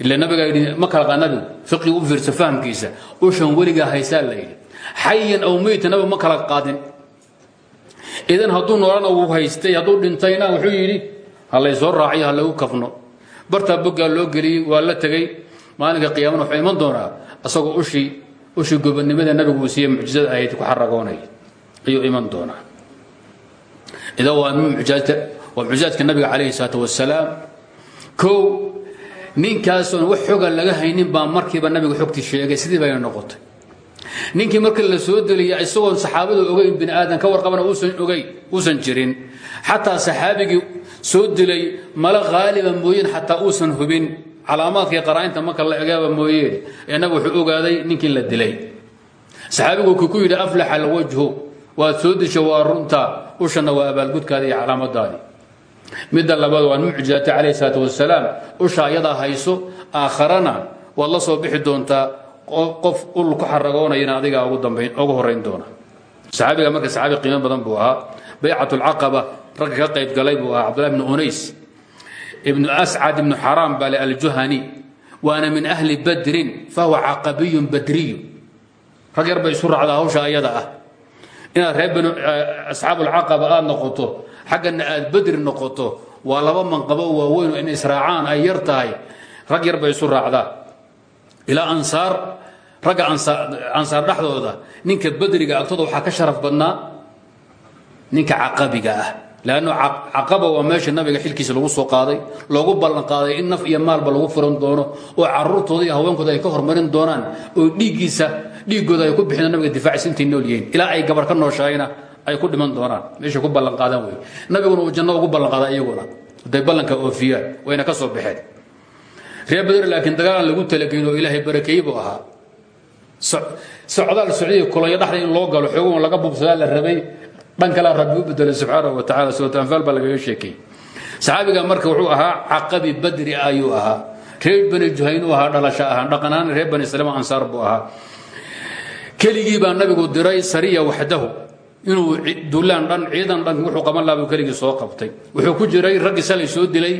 ila nabigaa yidhi ma kala qaa nabigu fiqi u fiirsa fahamkiisa ushan weligaa haysaa la yidhi. Aw meyta nabigu ma kala qaadin idan hadduu noolana uu haystay hadduu dhintayna wuxuu yidhi ha laysoo raaciyo ha lagu kafno. Bartaa boggaa loo geliyey waa la tegey. Maalinka qiyaamana wuxuu iman doonaa asagoo ushii ushii gobonnimada nabigu uu siiye mucjizada ahayd ku xaragoonay ayuu iman doonaa. Idan waa mucjizaadka nabiga calayhi salaatu wasalaam kow ninkaasoon wax xoga laga haynin baa markiiba nabiga xogtii sheegay sidii bayna noqotay ninkii marka la soo deliya isagoon saxaabadu ogeyn bini aadan ka warqabana uusan jirin. Xataa saxaabigii soo dilay mala haaliba mooyeen xataa uusan hubin. Calaamaadkii qaraa'inta marka la egaaba mooyeen ee nabigu wuxuu ogaaday ninkii la dilay. Saxaabigu ku ku yidhi aflaxa alwajhu waad soo disha waa runta. Ushana waa abaalgudkaada iyo calaamadaadii midda labaad waa mucjizaati calayhi salaatu wasalaam usha ayadaa hayso aakharana waad la soo bixi doontaa qof ul ku xaragoonayana adigaa ugu dambayn ugu horayn doona. Saxaabiga marka saxaabi qiimo badan buu ahaa. Baycat lcaqaba ragga qayb galay buu ahaa cabdullahi bnu unays. Ibnu ascad ibnu xaraam baa le aljuhani waana min ahli badrin fahuwa caqabiyun badriyu rag yar bay isu hawsha ayada ah. Inaad reer banu asxaabu lcaqaba aad noqoto xaggana aad badri noqoto laba manqabo waaweyn in israacaan ay yar tahay. Bay isu ilaa ansaar ragga ansaar dhexdooda ninka badriga agtooda waxaa ka sharaf badnaa ninka caqabiga ah. Lanno caqaba waa meesha nabiga xilkiisa lagu soo qaaday loogu ballan qaaday in naf iyo maalba lagu furan doono oo caruurtooda iyo haweenkooda ay ka hormarin doonaan oo dhiiggiisa dhiiggooda ay ku bixin nabiga difaacisa intay nool yihiin. Ay gabar ka nooshahayna ay ku dhiman doonaan. Meeshay ku ballan qaadaan wey nabiguna uu janno ugu ballan qaada iyaguna hadday ballanka oofiyaan wayna ka soo baxeen reer badr laakiin dagaalan lagu talagelin oo ilaahay barakeeye buu ahaa. Socdaal socdiya kolonyo dhexda in loo galo xoogoon laga bubsadaa la rabay dhan kalea rabbi u bedelay subxaanahu wa tacala suurat anfaal baa lagaga sheekay. Saxaabiga marka wuxuu ahaa caqabi badri ayuu ahaa. Reer bani juhayn u ahaa dhalasho ahaan dhaqanahaan reer bani salama ansaar buu ahaa. Keligii baa nabigu diray sariya waxdahu. Inuu duulaan dhan ciidan dhan wuxuu qaban lahaa buu keligii soo qabtay. Wuxuu ku jiray raggii salay soo dilay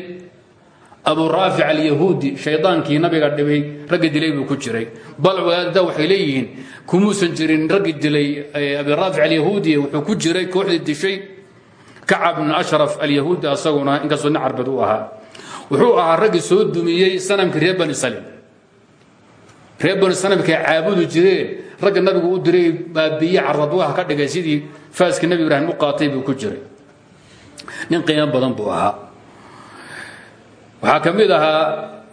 abu raafic alyahuudi shaydaankii nabiga dhibay raggi dilay ku jiray. Bal wadaadada waxay leeyihiin kumuusan jirin raggi dilay abi raafic alyahuudi wuxuu ku jiray kooxdii dishay. Kacab bn ashraf alyahuudi asaguna inkastoo nin carbad u ahaa wuxuu ahaa raggii soo dumiyey sanamkii reer salim. Reer bani salimkay caabudi jireen ragga u diray baabiye carabwaha ka dhigay sidii faaskii nabi u qaatay ku jiray. Nin qiimo badan buu ahaa waxaa ka mid ahaa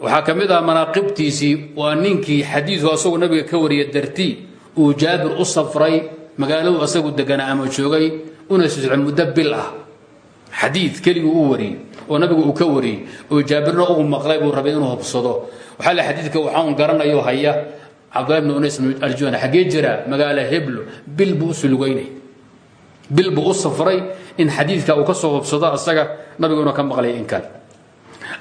waxaa ka mid ahaa waa ninkii xadiidku asagoo nabiga ka wariya dartii uu jaabir u safray magaaladu asagu deganaa ama joogay una socon muddo bil ah. Xadiid keliguu u wariyey oo nabigu uu ka wariyey oo jaabirna ugu maqlay buu rabay inuu hubsado. Waxaa le xadiidka waxaa un garanayo haya cabdullahi bn unays aljuhani xaggee jira magaala heblo bil buu u bil buu safray in xadiidka uu ka soo hubsado asaga nabiguna ka maqlay in kale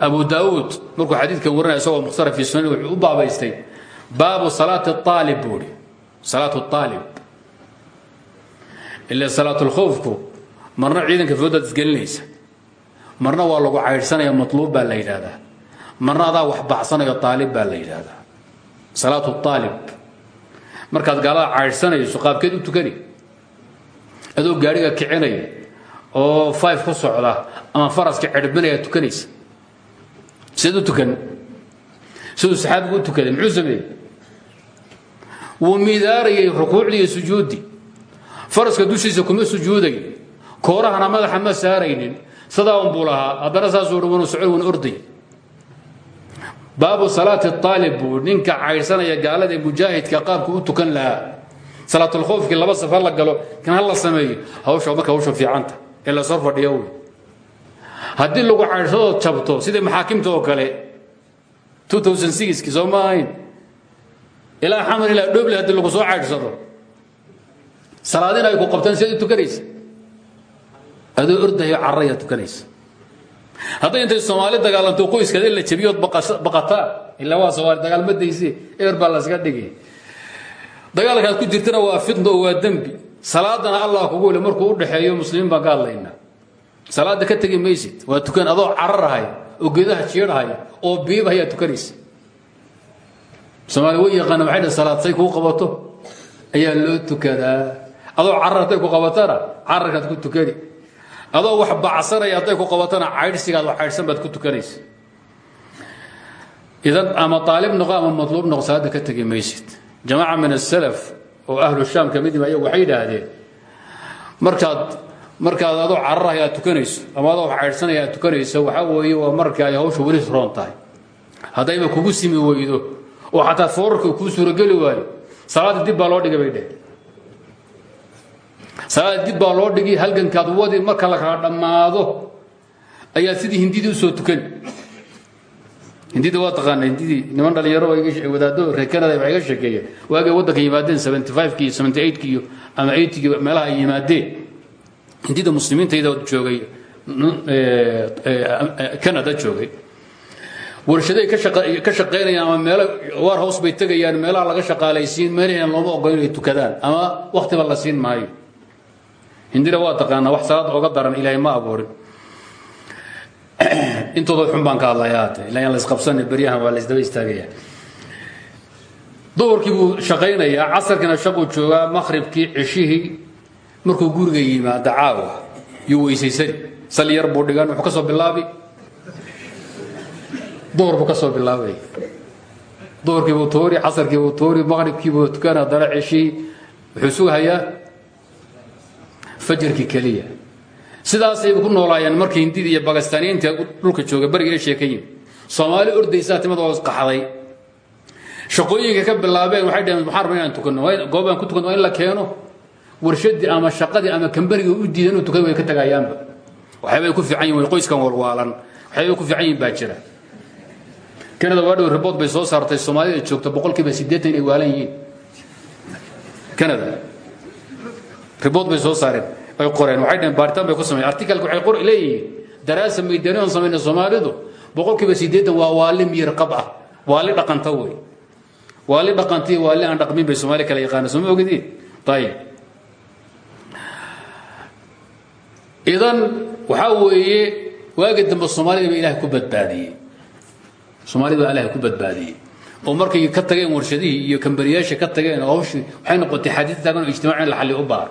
abu daauud markuu xadiidkan warinaya isagoo mukhtar fi sunan wuxuu u baabaystay baabu salaati aalib buu hi salaat aalib ila salaatulkhowfku marna ciidanka foodaad isgelinaysa marna waa lagu caydhsanaya matluub baa la yidhaahdaa. Marna adaa wax baxsanayo aalib baa la yidhaahdaa. Salaatu aalib markaad gaalada caydhsanayso qaabkeed u tukani. Adoo gaadhiga kicinaya oo five ku socda ama faraska cirbinaya tukanaysa sideed u tukan siduu saxaabigu u tukaday muxuu sameeyey? Wuu midaarayay rukuucdii iyo sujuuddii. Kuma sujuuday koorahana madaxa ma saaraynin. Sidaa un buu lahaa. Haddana saasuu hi wanu socon wan orday baabu salaati aalib gaalada mujaahidka qaabku u tukan lahaa. Salaatulkhowfkii laba saf ha la galo kan ha la sameeyo? Hawsha marka hawsha fiicanta ee la sor fadhiya haddii lagu caydhsadoo jabto. Sidai maxaakimta oo kale. ki soo ma ahayn. Ilaa xamar ilaa dhoble haddii lagu soo caydhsado salaadina ay ku qabtaan siad u tukanaysa adoo ordayo carraya tukanaysa hadday intay soomaali dagaalanto qoyskaad in la jabiyood baqataa. Ilaa waa soomaali dagaalmadayse eer baa laskaga dhigay. Dagaalkaad ku jirtana waa fitna oo waa dembi. Salaadana allah kugu le markuu u dhexeeyo muslimiin baan ka hadlaynaa salaada ka tegi maysid waa tukan adoo cararahay oo geedaha jiidhahay oo biiba ayaa soomaali way yaqaana waxay dhahen salaad say kuu qabato? Ayaa loo tukadaa adoo carar ku qabatana cararkaad ku tukani. Adoo wax bacsanaya hadday ku qabatana caydhsigaad wax caydhsan baad ku tukanaysa. Idan ama aalib noqo ama matluub noqo salaada ka tegi maysid jamaaca min asalaf oo ahlu shaam ka mid yidhaahdeen markaad markaad adoo cararahay aad tukanayso ama adoo caydhsanaya aad tukanayso waxaa weeye waa marka ay hawsha weli roon tahay. Haddayba kugu simi weydo oo xataa foorarka kuu suurogeli waayo salaada dib baa loo dhigay bay dheh dib baa loo dhigi halgankaad wadi marka la kala dhammaado ayaad sidii hindidii u soo tukani. Hindida waa taqaana hindidii niman dhalinyaro wadaado reer canada waxay ga sheekeeyeen. Waagay waddanka yimaadeen seventy five-ki iyo ama eighty-ki meelaha yimaadeen hindida muslimiintayda joogay canada joogay. Warshaday ka shaqaynayaan ama meelo war hows bay tegayaan meelaha laga shaqaalaysiin meelaheen looma ogolo inay tukadaan ama waktiba la siin maayo. Hindina waa taqaanaa wax salaad oga daran ilaahay ma abuurin. Intooda xun baan ka hadlaya haate ilaa la isqabsanay beryahan waa la isdaba istaagaya. Duhurkii buu shaqaynayaa casarkiina shaquu joogaa makhribkii ceshihii markuu guriga yimaada caawa yuu weysaysani sal yar buu dhigan wuxuu ka soo bilaabi. Duhur buu ka soo bilaabay. Duhurkii buu tuuri casarkii buu tuuri maqribkii buu tukan haddana ceshihii wuxuu sugahayaa fajrkii keliya. Sidaasayba ku noolaayeen markii hindida iyo bagastaaniyiinta dhulka jooga ka yimid soomaali ordaysaa timad oo qaxday shaqooyinka ka bilaabeen waxay dhaheen waxaan rabaa inaan tukano? Goobaan ku tukano? Waa in la keeno warshadii ama shaqadii ama kambaniga u diida inuu tukado way ka tagayaanba. Waxyaabay ku fiican yihiin way qoyskan walwaalan. Waxyaabay ku fiican yihiin baa jira. Kanada waa dhow ribood bay soo saartay soomaalida joogta boqolkiiba siddeetan inay waalan yihiin. Kanada ribood bay soo saareen ay qoreen waxay dhaheen baaritaan bay ku sameeyeen. Artikalka waxay qor leeyihiin daraasa maydani oon samayna soomaalidu boqolkiiba siddeetan waa waali miyir qab ah waali dhaqanta wey waali dhaqantii waali aan dhaqmin bay soomaali kala yaqaana soo ma ogidin ayib idan waxaa weeye waagi dambe soomaalida ba ilahay ku badbaadiyey. Soomaalida baa ilahay ku badbaadiyey. Oo markay ka tageen warshadihii iyo kambaniyaasha ka tageen oo hawshii waxay noqotay xadiid taagan oo ijtimaac in la xalli u baahan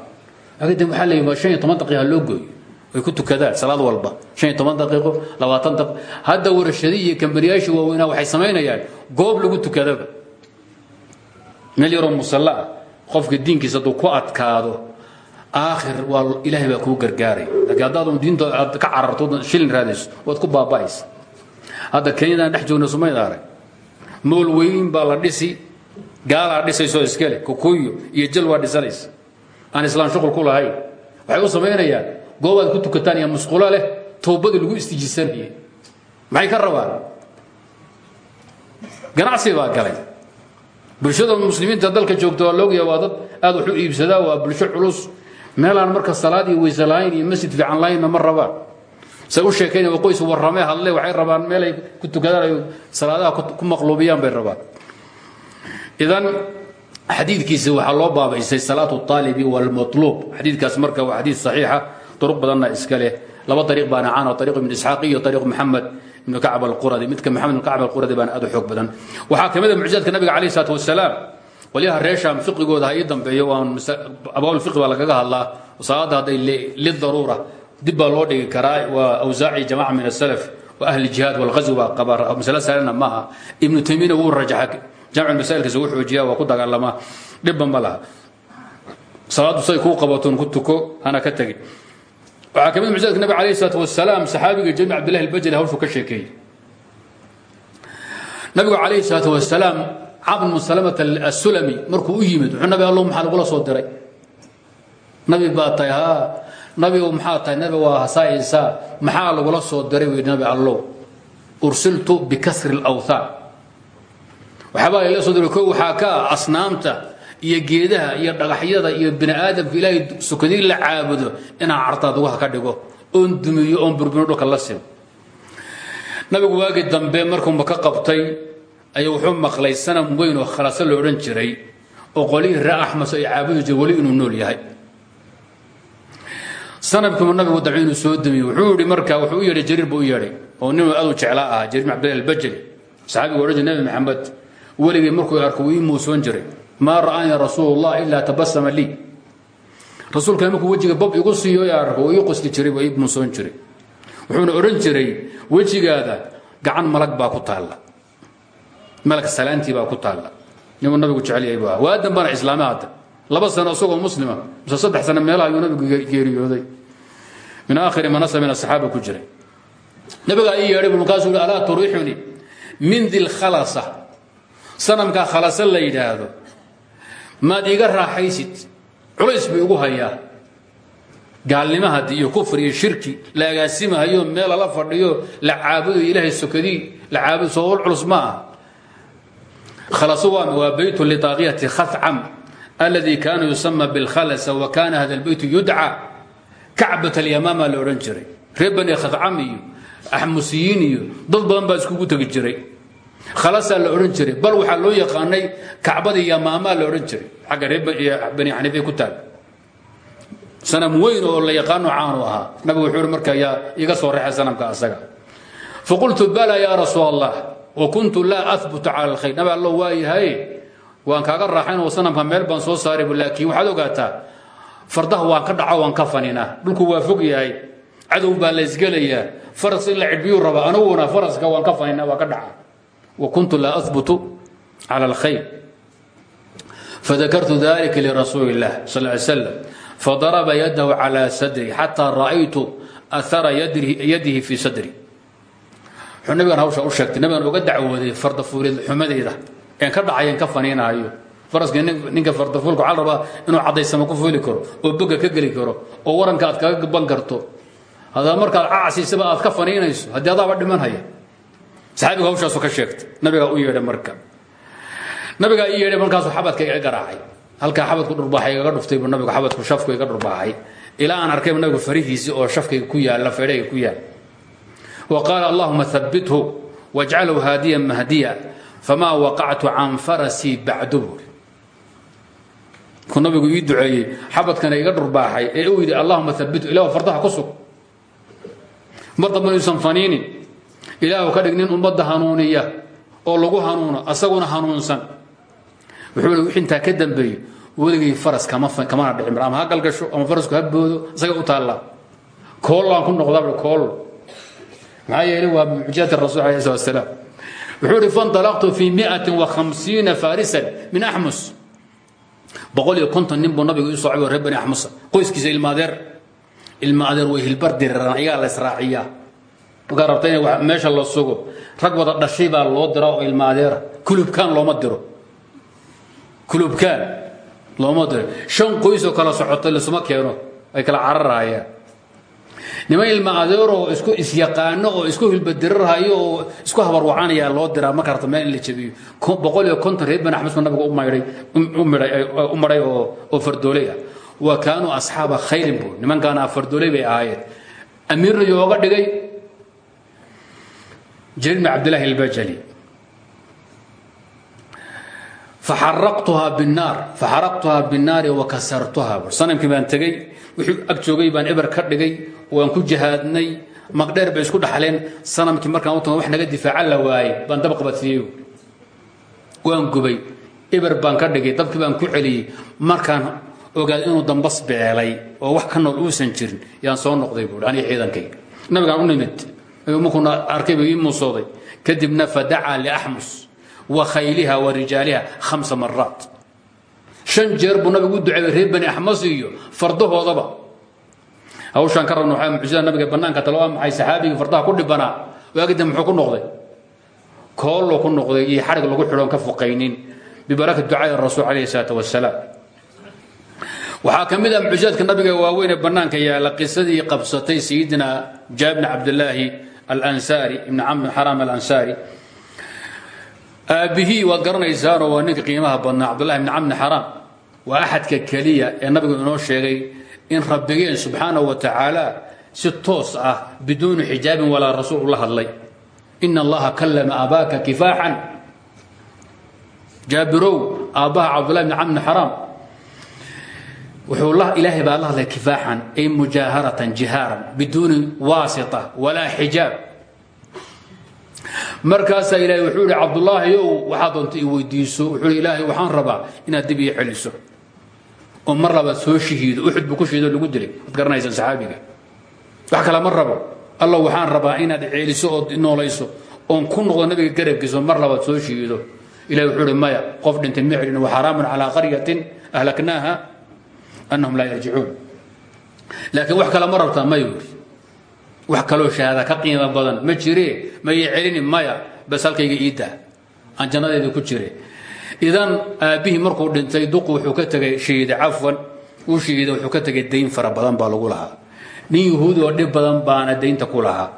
waagi dambe waxaa leeyihi shan iyo toban daqiiqa loo gooyo. Way ku tukadaan salaad walba. Shan iyo toban daqiiqo labaatan daqiiqo. Hadda warshadihii iyo kambaniyaasha waaweynaa waxay samaynayaan goob lagu tukadaba. Meel yaroo musalla ah qofka diinkiisa hadduu ku adkaado aakhir waa ilaahay baa kuu gargaaray. Laakiin haddaad diinta aad ka cararto shilin raadayso waad ku baaba'aysa hadda kenyadaan dhex joogna sumayd arag mool weyn baa la dhisi gaalaa dhisayso iskale kukuyo iyo jal waa dhisanaysa. Aan islaan shuqul ku lahayn. Waxay u samaynayaan goobaad ku tukataan iyo musqulo leh toobadii lagu istijisanayay. Maxay ka rabaan? Ganacsi baa galay. Bulshada muslimiinta dalka joogta waa loogaya waa dad aad wax u iibsadaa waa bulsho culus meelaan marka salaad iyo weyselaayn iyo masjid fiican lahaynna ma rabaan say u sheekayn oo qoys warramee hadle waxay rabaan meelay ku tukadaan ay salaadaha ku maqluubiyaan bay rabaan. Idan xadiidkiisi waxaa loo baabaysay salaatu aalibi walmatluub xadiidkaas marka waa xadiid saxiixa duruq badanna iska leh. Laba dariiq baana caan oo dariiq ibn isxaaq iyo dariiq maxamed ibn kacb alquradi. Midka maxamed ibn kacb alquradi baana aad u xoog badan. Waxaa ka mid ah a mucjizaadka nabiga calayh isalaatu wasalaam qolyaha reesham fiqigooda ha dambeeyo waan abwaabulfiqi baa lagaga hadlaa. Salaadda hadday lidaruura dib loo dhigi karaa. Waa awsaaci jamaca min asalaf wa ahli jihaad walghazw baa qaba masale salena maaha. Ibnu taymiyana wuu rajaxa. Jamc masailkiisa wuu xoojiya waa ku dagaalamaa dhibba ma laha. Say kuu qabatoon ku tuko hana ka tegin waxaa ka mid mucjizadka nabig alayh isalaatu wasalaam saxaabiga jami cabdillahi albajali hawshuu ka sheekeeyey. Nabigu calayhi salaatu wasalaam cabd bnu salamat asulami markuu u yimid wuxuu nabi allow maxaa lagula soo diray. Nabi baa tahay haa maxaa tahay? Nabi waa hasaaisaa maxaa lagula soo diray? Wy nabi allow ursiltu bikasri اlawthaan waxaabaa lala soo diray ko waxaa ka ah asnaamta iyo geedaha iyo dhagaxyada iyo bini ilaahay sukadii la caabudo inaan cartaad ugaha ka dhigo oon dumiyo oon burbino dhulka la sim nabigu waagii dambe markuunba ka qabtay ayuu wuxuu maqlay sanam weyn oo khalaso la odhan jiray oo qolihii ree axmas ay caabudi jire inuu nool yahay. Sanamkiimu nabigu damco inuu soo damiye wuxuu yihi marka wuxuu u yeedhay jariir buu u yeedhay oo nin aad u jeclaa ahaa jariir bin abdillahi albajali saxaabigu odhan nabi maxamed weligay markuu arko ii muusoon jiray. Maa ra'aanii rasuulu llah ilaa tabasama lii. Rasuulkan markuu wejiga bob igu siiyo arko wuu ii qosli jiray waa muusoon jiray. Wuxuuna odhan jiray wejigaada gacan malag baa ku taalla malag salaantii baa ku taalla. Ninuu nabigu jecel yahay buu ah waa dambana islaame hadda laba sano isagoo muslima mise saddex sano meelaha ayuu nabigu geeriyooday. Min aakhiri manasa min asaxaaba ku jiray. Nabigaa ii yeedhay markaasuu yidhi alaa turiixunii min di lkhalasa sanamkaa khalasa la yidhaahdo. Maad iiga raaxaysid. Culays buu igu hayaa. Gaalnimo haddii iyo kufr iyo shirki la meel lala fadhiyo la caabudayo ilaahay sokadii la caabudo sool culus ma ah waa beytu litaaqiyati khacam aladi kaana yusama bilkhalasa wa kana hada lbeytu yudca kacbat alyamaama la odhan jiray reer bani khacam iyo axmusiyiin iyo dad badan baa iskugu tegi jiray khalasaa la odhan jiray bal waxaa loo yaqaanay kacbadii yamaamaa la odhan jiray xagga reer bani xaniife ku taal sanam weyn oo la yaqaano caanu ahaa nabigu wuxuu marka yaa iga soo reexay sanamka asaga faqultu bala ya rasuul wa kuntu laa abut cal khayr nab allo waayahay waan kaaga raaxaynoo sanamka meel baan soo saara laakiin waxaad ogaataa fardaha waan ka dhaca waan ka faninaa. Dhulku waa fog yahay cadow baa laysgelayaa faras la cidbiyuu raba anuguna faraska waan ka fanina waan ka dhaca. Wa kuntu laa abutu cala alkhayr. Fadakartu dalika lirasuuli illah sal l slam fadaraba yadahu calaa sadri xataa ra'aytu ahara yadihi fii sadri wuxuu nabigan hawsha u sheegtay nabigan uga dacwooday fardafuuleed xumadeyda een ka dhacayeen ka faniinahayo faraska ninka fardafuulka waxaa la inuu cadaysamo ku fuuli karo oo boga ka geli karo oo waranka aad kaga gaban karto. Hadaa markaad cacsiisaba aad ka faniinayso haddii adaaba dhiman haya. Saxaabiga hawshaasu ka sheegtay nabigaa u yeedhay marka. Nabigaa ii yeedhay markaasuu xabadka iga garaacay. Halkaa xabadku dhurbaaxay igaga dhuftay buu nabigu xabadku shafku iga dhurbaaxay ilaa aan arkaybu nabigu farihiisii oo shafkayga ku yaalla feedhayga ku yaal qaala allahuma habbithu wajcalhu haadiyan mahdiya famaa waqactu can farasii bacdu buuri ku nabigu ii duceeyey xabadkana iga dhurbaaxay ee uu yidhi allahuma habbithu ilahu fardaha ku sug. Mar damba inuusan faniinin ilaahu ka dhig nin ummadda hanuuniya oo lagu hanuuno asaguna hanuunsan. Wuxuu wix intaa ka dambeeyo weligay faras kama kamana dhicin ama ha galgasho ama farasku ha boodo isaga u maxaa yeelay waa mucjizat rasuul alayhi salatu wasalaam wuxuu ihi fantalaqtu fi miatin wa khamsiina farisan min axmus boqol iyo konton nin ii soo cabay reer bani qoyskiisa ilmaadeer ilmaadeer way hilbar diriraan ayaa la israaciyaa markaa rabta meesha la sugo rag wada dhashay baa loo diraa oo ilmaadeera looma diro kulubkaan looma diro shan qoysoo kala socotay lasuma keeno ay kala cararahayaan niman ilma isku isyaqaano oo isku hilbadirarhayo oo isku habarwacanaya loo diraa. Marka rabta meel in la jabiyo boqol iyo konton reer bani axmed nabiga u madhay oo oo fardooley ah. Wa kaanuu asxaaba khayrin buu nimankaana afardooley bay ahaayeen. Amiirna yooga dhigay jariir bn cabdillahi albajali. Faxaraqtuhaa binnaari wa kasartuhaa sanamkii baan tegey wixii ag joogay baan eber ka dhigay waan ku jihaadnay magdheer bay isku dhaxleen sanamkii markaan u tago wax naga difaaca la waayey baan dab qabadsiiyey waan gubay eber baan ka dhigay dabkii baan ku celiyey markaan ogaaday inuu dambas beelay oo wax ka nool uusan jirin yaan soo noqday buui aniga ciidankayga nabigaan u nimid markuuna arkay buu ii muusooday. Kadibna fadacaa liaxmus wa khayliha wa rijaaliha hamsa maraat shan jeer buu nabigu u duceeyey reer bani axmas iyo fardahoodaba. Hawshaan ka rabna waxaa mucjisada nabiga bannaanka talo waa maxay saxaabigii fardaha ku dhibanaa waagida muxuu ku noqday? Koollo ku noqday iyo xarig lagu xidhoon ka fuqaynin. Bibarakati ducaai rasuul calayhi salaatu wasalaam waxaa ka mid ah mucjizaadka nabiga waaweyn ee bannaanka yaalla qisadii qabsatay sayidina jaabir bn cabdillaahi alansaari ibn camr xaram alansaari. Aabbihii waad garanaysaanoo waa ninka qiimaha badnaa cabdullahi bn camr xaram waa axadka keliya ee nabigu inoo sheegay in rabbigeen subxaanahu wa tacaala si toos ah biduuni xijaabin walaa rasuul la hadlay. In allaha kallama abaaka kifaaxan. Jaabirow aabbaha cabdullahi bn camr xaram wuxuu ilaahay baa la hadlay kifaaxan ay mujaaharatan jihaaran biduuni waasita walaa xijaab. Markaasaa ilaahay wuxuu ihi cabdullaahi ow doonta i weydiiso. Wuxuu ilaahay waxaan rabaa inaad dib ii celiso oo mar labaad soo shahiido uxud buu ku shahiido lagu dilay. Waad garanaysaan saxaabiga. Wax kale ma rabo. Alla waxaan rabaa inaad celiso ood noolayso oon ku noqdo nabiga garabkiisa mar labaad soo shahiido. Ilahay wuxuu ihi maya qof dhintay ma celin waxaraamun calaa qaryatin ahlaknaaha annahum laa yarjicuun. Laakiin wax kale ma rabtaa mayu yidhi. Wax kaloo shahaada ka qiimo badan ma jiree maya celini maya bas halkayga iidda aan jannadeeda ku jire idan aabbihii markuu dhintay duqu wuxuu ka tegay shahiida cafwan uu shahiida wuxuu ka tegay dayn fara badan baa lagu lahaa. Nin yahuudi oo dhib badan baana daynta ku lahaa.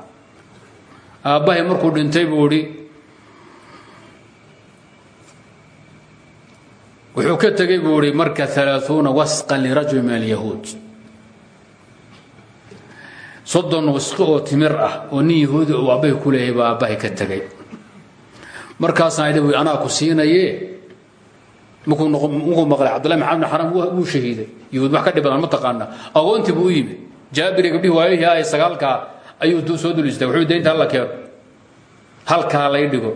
Aabbahay markuu dhintay buu wuxuu ka tegey buu idhi marka alaaثuuna wasqan lirajuli min alyahuud. Soddon wasqi oo timir ah oo nin yahuudi uu aabbahay ku leeyahay baa aabbahay ka tegey markaasaan idhi anaa ku siinaye markuu maqlay. Cabdullahi maxamed bin xaram wuu shahiiday yahuud wax ka dhib ma taqaana agoontii buu u yimid. Jaabiri gabdhihi waayihii ay sagaalkaa ayuu soo dul istay wuxuu daynta halla keeno halkaa lay dhigo.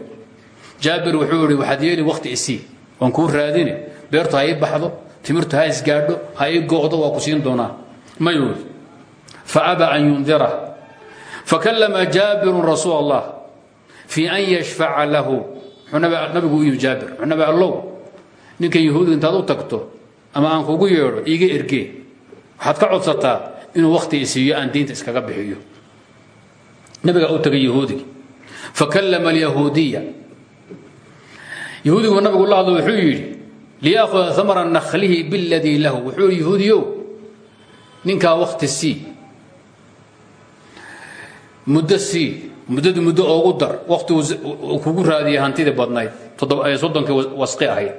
Jaabir wuxuu ihi waxaad yeeli wakti isii. Waan kuu raadini. Beertu ha baxdo. Timirtu ha isgaadho. Ha ii waa ku siin doonaa. Mayuu faaba an yundira. Fakallama jaabirun rasuul allah an yashfaca lahu. Nabigu u jaabir. Wuxuu nabi ninkan yahuudiga intaad u tagto ama aan kugu yeedho iiga ergee waxaad ka codsataa inuu wakhti isiiyo aan diinta iskaga bixiyo. Nabigaa u tagay yahuudigi fakallama alyahuudiya yahuudigu nabigu la hadlo wuxuu yidhi liyaahuda amara nakhlihi biladii lahu. Wuxuu yahuudiyow ninkaa wakhti sii. Muddo sii. Muddadu muddo oogu dar. Wakhtigu kugu raadiyay hantidii badnayd. Soddonkii wasqi ahayd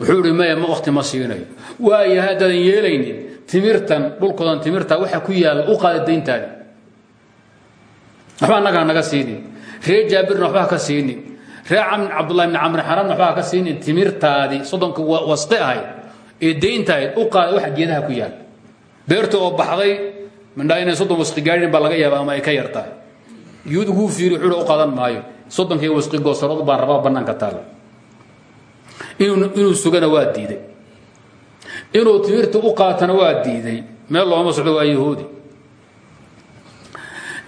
wuxuu ihi maya wakhti ma siinayo. Waaya haddaadan yeelaynin timirtan dhulkoodan timirta waxa ku yaalla u qaada dayntaadi. Waxba annagaa naga siinin. Reer jaabirna waxba ka siinin. Reer cabdullahi bni camri xaramna waxba ha ka siinin timirtaadii soddonka wasqi ahayd ee dayntahayd u qaada waxa geedaha ku yaalla. Beerta oo baxday mindhaa inay soddon wasqi gaadhin baa laga yaaba ama ay ka yartahay. Yuuduguu fiiri wuxuu u qadan maayo. Soddonkii wasqi goosaradu baan rabaa bannaanka taalla inuu sugana waa diiday. Inuu timirta u qaatana waa diiday. Meel looma socdo waa yahuudi.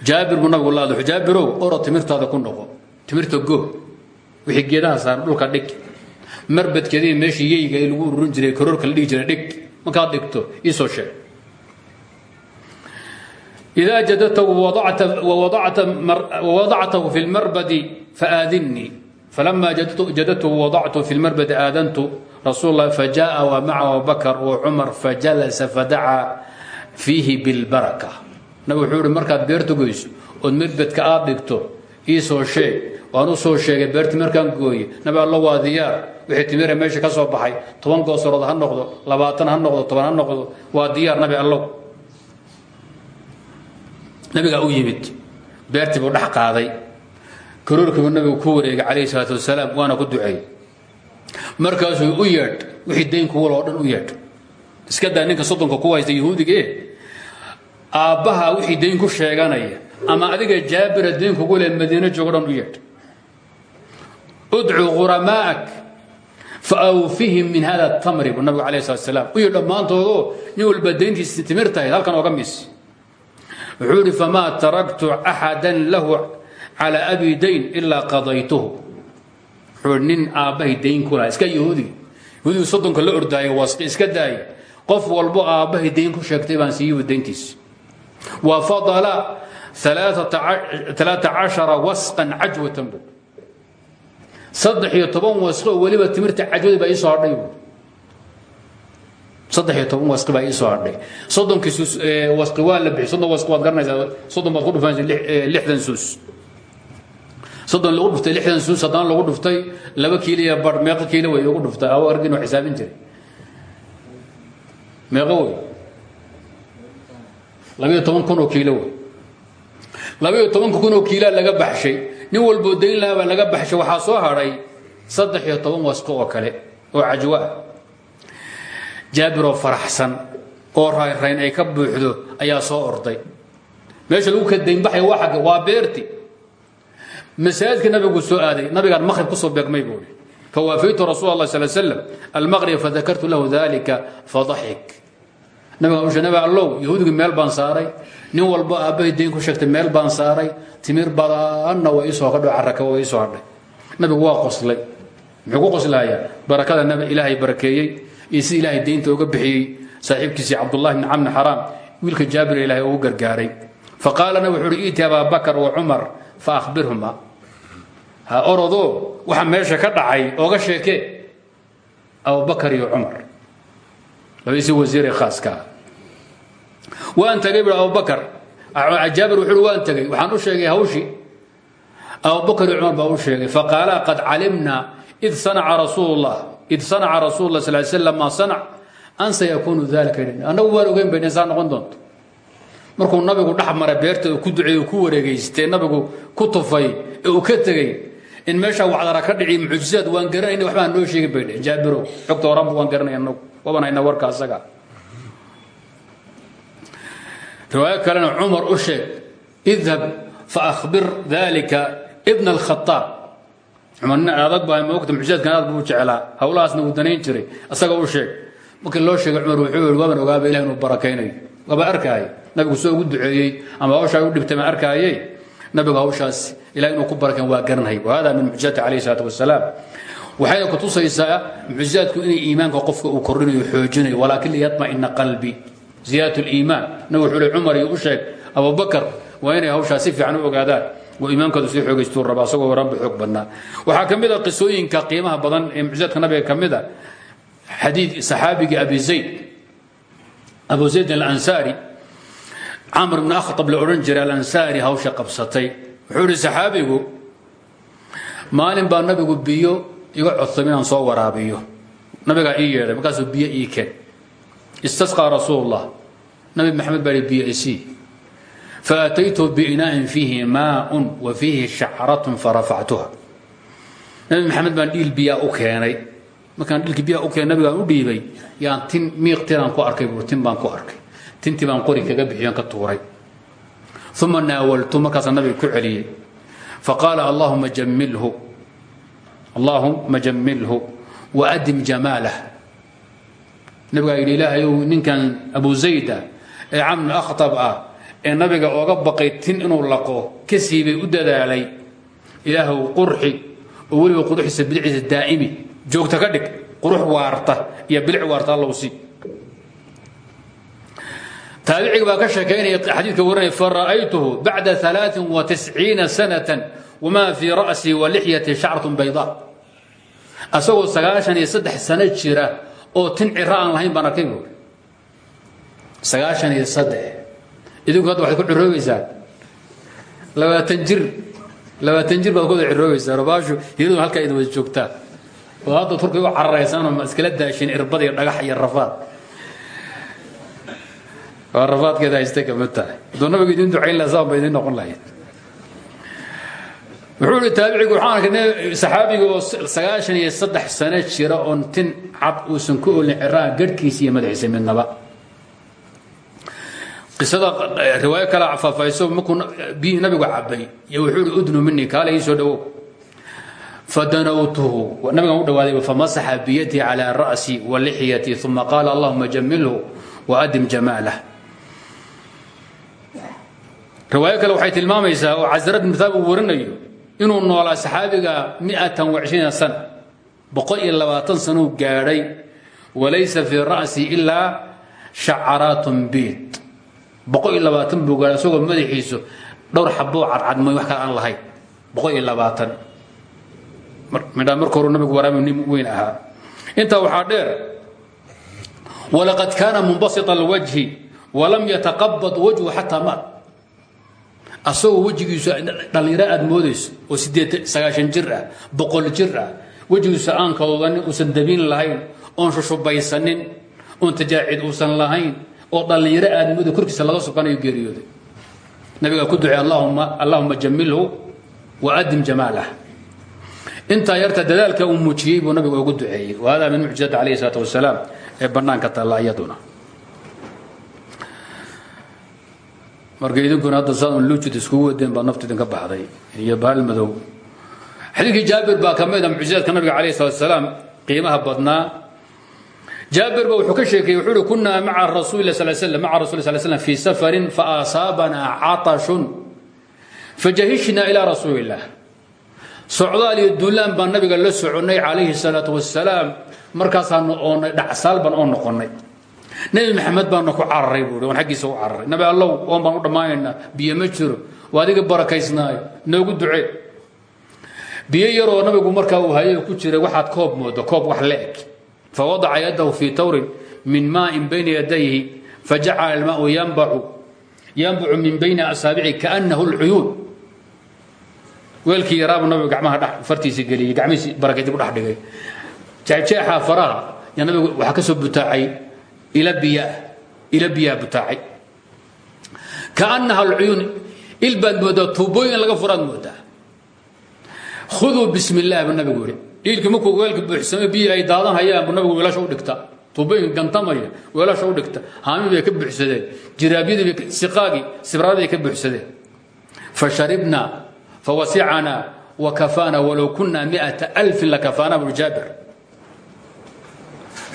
Jaabir buu nabigu laaduu jaabirow oro timirtaada ku noqo. Timirta go. Wixii geedaha saaran dhulka dhig. Marbadkeedii meeshii yeyga ee lagu ururin jiray karoorka la dhigi jiray dhig. Markaad dhigto iisoo sheeg. Idaa jadadtahu wawadactahu fi lmarbadi faaadinii فلما جددته ووضعته في المربد آذنت رسول الله فجاء ومعه بكر وعمر فجلس فدعا فيه بالبركة نبي حوري مركات بيرتو قيس ود مربد كآب دكتو إيسو شيء waan u soo sheegay beerti markaan gooye nabi allo waa diyaar wixii timira meesha ka soo baxay toban goosorood ha noqdo labaatan ha noqdo toban ha noqdo waa diyaar nabi allow nabigaa u yimid beertii buu dhex qaaday karoorkiibuu nabigu ku wareegay calayhi salaatu wasalaam waana ku duceeyey. Markaasuu u yeedh wixii dayn oo dhan u yeedh. Iska daa ninka soddonka ku haysta yahuudigae aabbaha wixii dayn ku sheeganaya ama adiga jaabira dayn kugu le madiino joogo u yeedh. Udcuu quramaa'ak fa awfihim min hada tamri buu nabigu alayh slat slaam u yidhi dhammaantoodoo nin walba dayntiisi halkan oga mis wuxuu yidhi famaa taraktu lahu calaa abi dayn ilaa qadaytuhu. Wuxuu nin dayn ku laha iska yahuudiga yahuudigu soddonka la ordaayo wasqi iska daaya qof walbo aabbahay dayn ku sheegtay baan siiyibu dayntiisi wa fadala alaaa cashara wasqan cajwatan bu toban wasqi oo timirta cajwadi baa iisoo hadhay bu toban wasqi baa iisoo hadhay. Soddonkii suus wasqi waa la bixi. Soddon wasqi waad garanaysaa. Soddon baad ku dhufanaysa lixdan soddon lagu dhuftay lixdan suus haddana lagu dhuftay laba kiilo iyo bar meeqa kiilo wey ugu dhuftay. Awo argin oo xisaabin jiray. Meeqa wey labayo toban kun oo kiilo wey labayo tobanka kun oo kiilaa laga baxshay. Nin walboo dayn lahaa baa laga baxshay. Waxaa soo hadhay saddex iyo toban wasqo oo kale oo cajwo ah jaabiroo faraxsan oo rayrayn ay ka buuxdo ayaa soo orday. Meesha lagu ka daynbaxay waa beerti masaajidka nabigu soo aaday nabigaan maqrib ku soo beegmay buui fawaafaytu rasuul allah sal slam almaqrib fadakartu lahu dalika fadaxik nabigaan ushe nabi allow yahuudigu meel baan saaray nin walbo aabbahay dayn ku sheegtay meel baan saaray timir badanna waa iisoo kadho caraka waa iisoo hadhay. Nabigu waa qoslay. Muxuu ku qoslahayaa barakada nabi ilaahay barakeeyey iyo si ilaahay daynta uga bixiyey saaxiibkiisii cabdullahi bn camni xaraam wiilka jaabir ilaahay ugu gargaaray. Faqaala nabi wuxu uhi iiti abaa bakar wa cumar fa ahbirhuma ha orodoo waxa meesha ka dhacay ooga sheekee abubakar iyo cumar labadiisi wasiire khaaska. Ah waan tagay bu abubakar jaabir wuxuu waan tagay. Waxaan u sheegay hawshii abubakar iyo cumar baa u sheegay faqaala qad calimna id sanaca rasuul llah id sanaca rasuul lah sal slam maa sanac an sayakuunu dalika annagu waan ogeyn bay saa noqon doonto. Markuu nabigu dhex maray beerta ku duceey ku wareegaystee nabigu ku tufay ee uu ka tegey in meeshaa wacdara ka dhici mucjisaad waan garanayna waxbaa noo sheegin bay dheh jaabiro xogta horanba waan garanaya anagu waban hayna warka asaga. Riwaayo kalena cumar u sheeg idhab fa akhbir dalika ibna alkhataab cumar nin adag baa moogta mucjisaadkan aad buu jeclaa. Howlahaasna wuu danayn jiray. Asaga u sheeg markii loo sheegay cumar wuxuu yihi waaban ogaaba ilahi inuu barakaynayo waaba arkaayay nabigu soo ugu duceeyey ama hawshaa u dhibtay ma arkaayey nabigu hawshaas ilahi inuu ku barakayn waa garanhay wahada min mucjizaati calayhi salaatu wasalaam waxayna ku tusaysaa mucjizaadku inay iimaanka qofka uu kordhinayo xoojinayo walaakin liyatma'ina qalbi. Ziyaadat liimaan nabi wuxuu hi iyo u sheeg abubakar waa inay hawshaas si fiican u ogaadaan. Oo iimaankoodu sii xoogaystuu raba asagoo waranba xoog badnaa. Waxaa ka mid a qisooyinka qiimaha badan ee mucjizaadka nabiga ka mid a saxaabigii abi zayd abu zayd alansaari camr bn akhtab la odhan jiray alansaari hawsha qabsatay wuxuu ihi saxaabigu maalin baa nabigu biyo iga codsamay inaan soo waraabiyo. Nabigaa ii yeedhay markaasuu biyo ii keen. Istasqaa rasuul llah nabi maxamed baa biyo isii. Faataytu biinaa'in fiihi maaun wa fiihi shacratun farafactuha nabi maxamed baan dhiil biyaa u keenay. Markaan dhilkii biyaa u keenay nabigaan u dhiibay yaan tin miiq tinaan ku arkay buu tin baan ku arkay. Tintii baan qori kaga bixiyon ka tuuray uma naawaltu markaasaan nabiga ku celiyey faqaala allahuma jamilhu waadim jamaalah nabigaa yidhi ilaahayow ninkan abu zayda ee camn akhtab ah ee nabiga ooga baqay tin inuu laqo ka siibay u dadaalay ilaahow qurxi oo weliba quruxdiisa bidiciisa daa'imi joogta ka dhig qurux waarta iyo bilic waarta allow taabiciga baa ka sheekaynaya xadiidka warinaya fara'aytuhu bacda alaain wa tisciina sanatan wamaa fii ra'sii wa lixyati shacratun bayda asagoo sagaashan iyo saddex sano jira oo tin ciro aan lahayn baan arkay buuri sagaashan iyo saddex. Idinku hadda waxaad ku ciroobaysaan labaatan jir. Labaatan jir baad ku wada ciroobaysaa robaashu hiyadu halkaa idin wada joogtaa oo hadda turki u cararaysaan oo iskala daasheen irbad iyo dhagax iyo rafaad waa rafaadkeeda haystay ka mid tahay. Hadduu nabigu idin ducayn lahaa saan ba idin noqon lahayd. Wuxuu ihi taabicigu waxaan arkay saxaabiga oo sagaashan iyo saddex sano jira oon tin cad uusan ku olin ciraan garhkiisa iyo madaxiisa midnaba. Qisada riwaayo kale faafayso markuu biyihii nabigu cabay iyo wuxuu udnu minii kaale soo dhowow fadanawtuhu nabigan u dhawaaday famasaxa biyadii calaa ra'si wa lixyatii uma qaala allahuma jamilhu riwaayo kale waxay tilmaamaysaa oo casrad mitaab uu warinayo inuu noolaa saxaabiga miatan wacishriina sana boqol iyo labaatan sanuu gaadhay walaysa fii ra'si ilaa shacaraatun biid boqol iyo labaatan buu gaadhay isagoo madaxiisu dhowr xaboo cadcadmay wax kale aan lahayn. Boqol iyo labaatan. Midhaa marka horu nabigu waraami nin weyn ahaa. Intaa waxaa dheer walaqad kaana munbasita alwajhi walam yataqabad wajhu xataa maat asagoo wejigiisu dhallinyaro aad moodayso oo sideed sagaashan jir ah boqol jir ah wejigiisu aan kadudanin uusan dabiin lahayn oon shushubaysanin oon tajaacid uusan lahayn oo dhallinyaro aad mooday korkiisa laga sokanayo geeriyooday. Nabigaa ku ducey allahuma jamilhu wa jamaalah intaa yarta dadaalka uu muujiyey buu nabigu ugu duceeyey. Wa hada min mucjizati calayhi salaatu wasalaam ee bannaanka taalla iyaduna marka idinkuna hadda saan lujud iskugu wadeen baa naftu idinka baxday. Iyo bahal madow. Xadiidkii jaabir baa ka mid a mucjizaadka nabiga calayhi salatu wasalaam qiimaha badnaa. Jaabir ba wuxuu ka sheekeeyey wuxuu uhi kunaa maca rasuuli slam maca rasuli fii safarin faasaabanaa catashun fajahishnaa ilaa rasuuli illah iyo duulaan baan nabiga la soconnay calayhi salaatu wasalaam markaasaanu oonnay dhacsaal baan oo noqonnay nebi maxamed baana ku cararay buui waan aggiisa u cararay nabi allow oon baan u dhammaanaynaa biyo ma jiro waa adiga noogu ducee biyo yaroo nabigu markaa uu hayo ku jiray waxaad koob moodo koob wax la eg. Fawadaca yadahu fii tawrin min maain bayna yadayhi fajacala almaau yanbacu. Min bayni asaabici kaanahu lcuyuun weelkii yaraabu nabigu gacmaha dh fartiisa geliyey gacmihiisi barakaydi ku dhex dhigay. Jeexjeexa faraha yaa nabigu waxaa ka soo butaacay ila biyaa butaacay kaanaha alcuyuun il baad moodaa tuubooyin laga furaad moodaa khuduu bismi illah buu nabigu yihi dhiilkii markuu weelka buuxsamay biyi ay daadan hayaan buu nabigu weelasha u dhigta. Tuubooyin gantamaya weelasha u dhigta. Haami bay ka buuxsadeen. Jiraabyadii siqaagii sibraadii bay ka buuxsadeen. Fasharibnaa fawasicanaa wakafaana walow kunaa miata alfin lakafaana buu jaabir.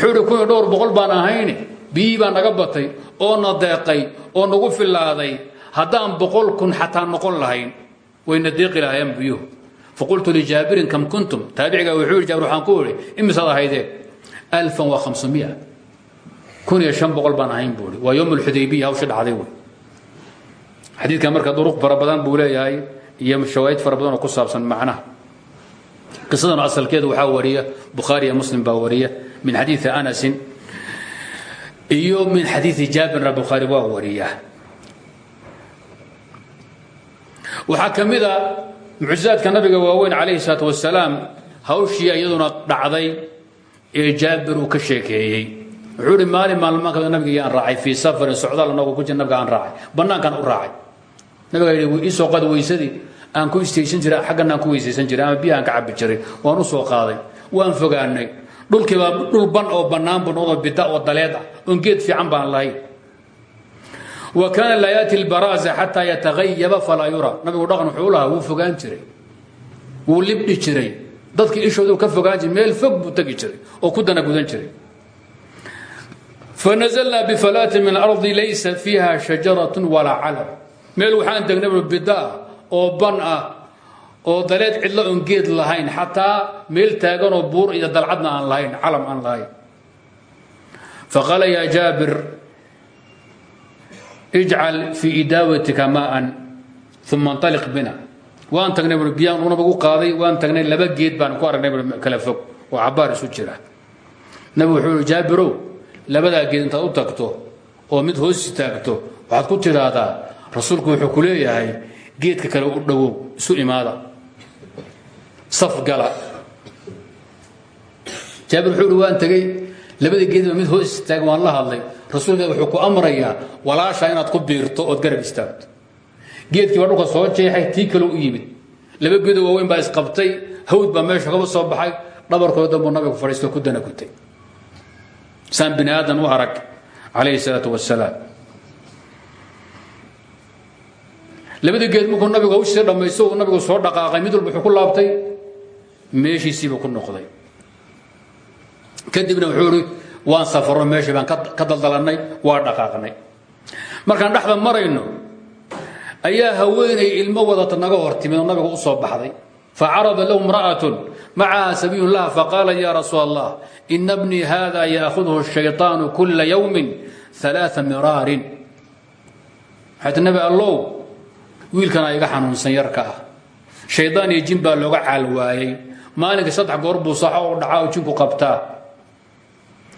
Wuxuu dhowr boqol baan ahayne biyihii baa naga batay oo na deeqay oo nagu filaaday haddaan boqol kun xataa noqon lahayn wayna deeqi lahaayeen biyuhu faqultu lijaabirin kam kuntum? Taabiciga wuxuu yidhi jaabir waxaan ku idhi imisaad ahaydeen alfan wa khamsamiya. Kun iyo shan boqol baan ahayn buu ihi waa yowm alxudaybiya hawsha dhacday wey. Xadiidkan marka duruq fara badan buu leeyahay iyo shawaahid fara badan oo ku saabsan macnaha. Qisadan asalkeedu waxaa wariya bukhaari iyo muslim baa wariya min xadiidi anasin iyo min xadiidi jaabirna bukhaari waa wariya waxaa ka mid a mucjizaadka nabiga waaweyn calayhi salaatu wasalaam hawshii iyaduna dhacday ee jaabir uu ka sheekeeyey. Wuxuu ihi maalin maalmaan ka mid nabiga yaan raacay fii safarin socdaal anagoo ku jira nabiga aan raacay. Bannaankan u raacay. Nabiga yidhi ii soo qaad weysadii aan ku istaysan jiray xaggana aan ku weysaysan jiray ama biyahaan ka cabbi jiray? Waan u soo qaaday waan fogaanay dhulkiibaa dhul ban oo bannaan buu noqdo bida oo daleed ah. Geed fiican baan lahayn wa kaana laa yaati lbaraaza xataa yatagayaba falaa yura. Nabigu dhaqan wuxuu lahaa fogaan jiray. Wuu libdhi jiray. Dadkii ishoodu ka fogaan jiray meel fog buu tegi jiray oo ku dana gudan jiray. Fanazalnaa bifalaatin min alardi laysa fiiha shajaratun walaa calam meel waxaan degnay bida ah oo ban ah oo daleed cidlo oon geed lahayn xataa meel taagan oo buur iyo dalcadna aan lahayn calam aan lahayn. Faqaala yaa jaabir ijcal fii idaawatika maaan uma naliq bina. Waan tagnay bu biyaan unabagu qaaday waan tagnay laba geed baan ku aragnay bu kala fog. Oo cabaar isu jira. Nabigu wuxuu hi jaabirow labadaa geed intaad u tagto oo mid hoos istaagto waxaad ku tidhaahdaa rasuulku wuxuu ku leeyahay geedka kale u dhowow isu imaada saf gala. Jaabir wuxuu uhi waan tegey labada geedba mid hoos istaag waan la hadlay. Rasuulka wuxuu ku amrayaa walaasha inaad ku biirto ood garab istaagto. Geedkii baa dhulka soo jeexay tii kale u yimid. Laba geedo waaweyn baa isqabtay hawd baa meesha kaba soo baxay dhabarkooda dambuu nabigu fadhiisto ku dana gutay saan bini aadan u arag calayhi salaatu wasalaam labada geed markuu nabigu hawshiisa dhammaysto uu nabigu soo dhaqaaqay mid walba wuxuu ku laabtay meeshiisiibuu ku noqday. Kadibna wuxuu waan safaro meeshii baan ka daldalannay waa dhaqaaqnay. Markaan dhexda marayno ayaa haweenay ilmo wadata naga hor timid u soo baxday. Facarada lahu imra'atun macaha sabiyun laha faqaala ya rasuul allah ina bnii hada yaakhudhu shayطaanu kula yowmin alaaa miraarin. Waxay ti nabi allow wiilkanaa xanuunsan yarka ah. Shaydaan iyo jin baa looga caal maalinkii saddex goor buu saxo u dhacaa oo jinku qabtaa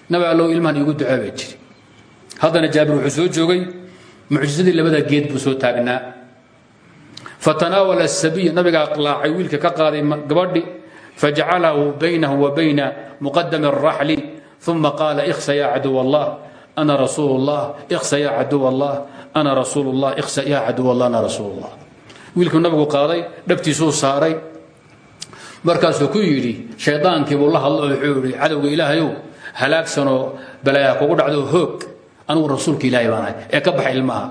nabi allow ilmahan iigu ducee baa jiri haddana jaabir wuxuu soo joogay mucjisadii labada geed buu soo taagnaa fatanaawala asabiy nabiga aqlaacay wiilka ka qaaday gabadhi fajcalahu baynahu wa bayna muqadami الraxli uma qaala ikhsa ya caduw allah ana rasuul اllah ikhsa ya caduw allah ana rasuul اllah ikhsa ya caduw allah ana rasuul اllah wiilkuu nabigu qaaday dhabtiisuu saaray markaasuu ku yidhi shaydaankiibuu la hadlo wuxuu yihi cadowga ilaahayow halaagsanoo balaayaa kugu dhacdo hoog anugu rasuulka ilaahay baan ahay ee ka baxa ilmaha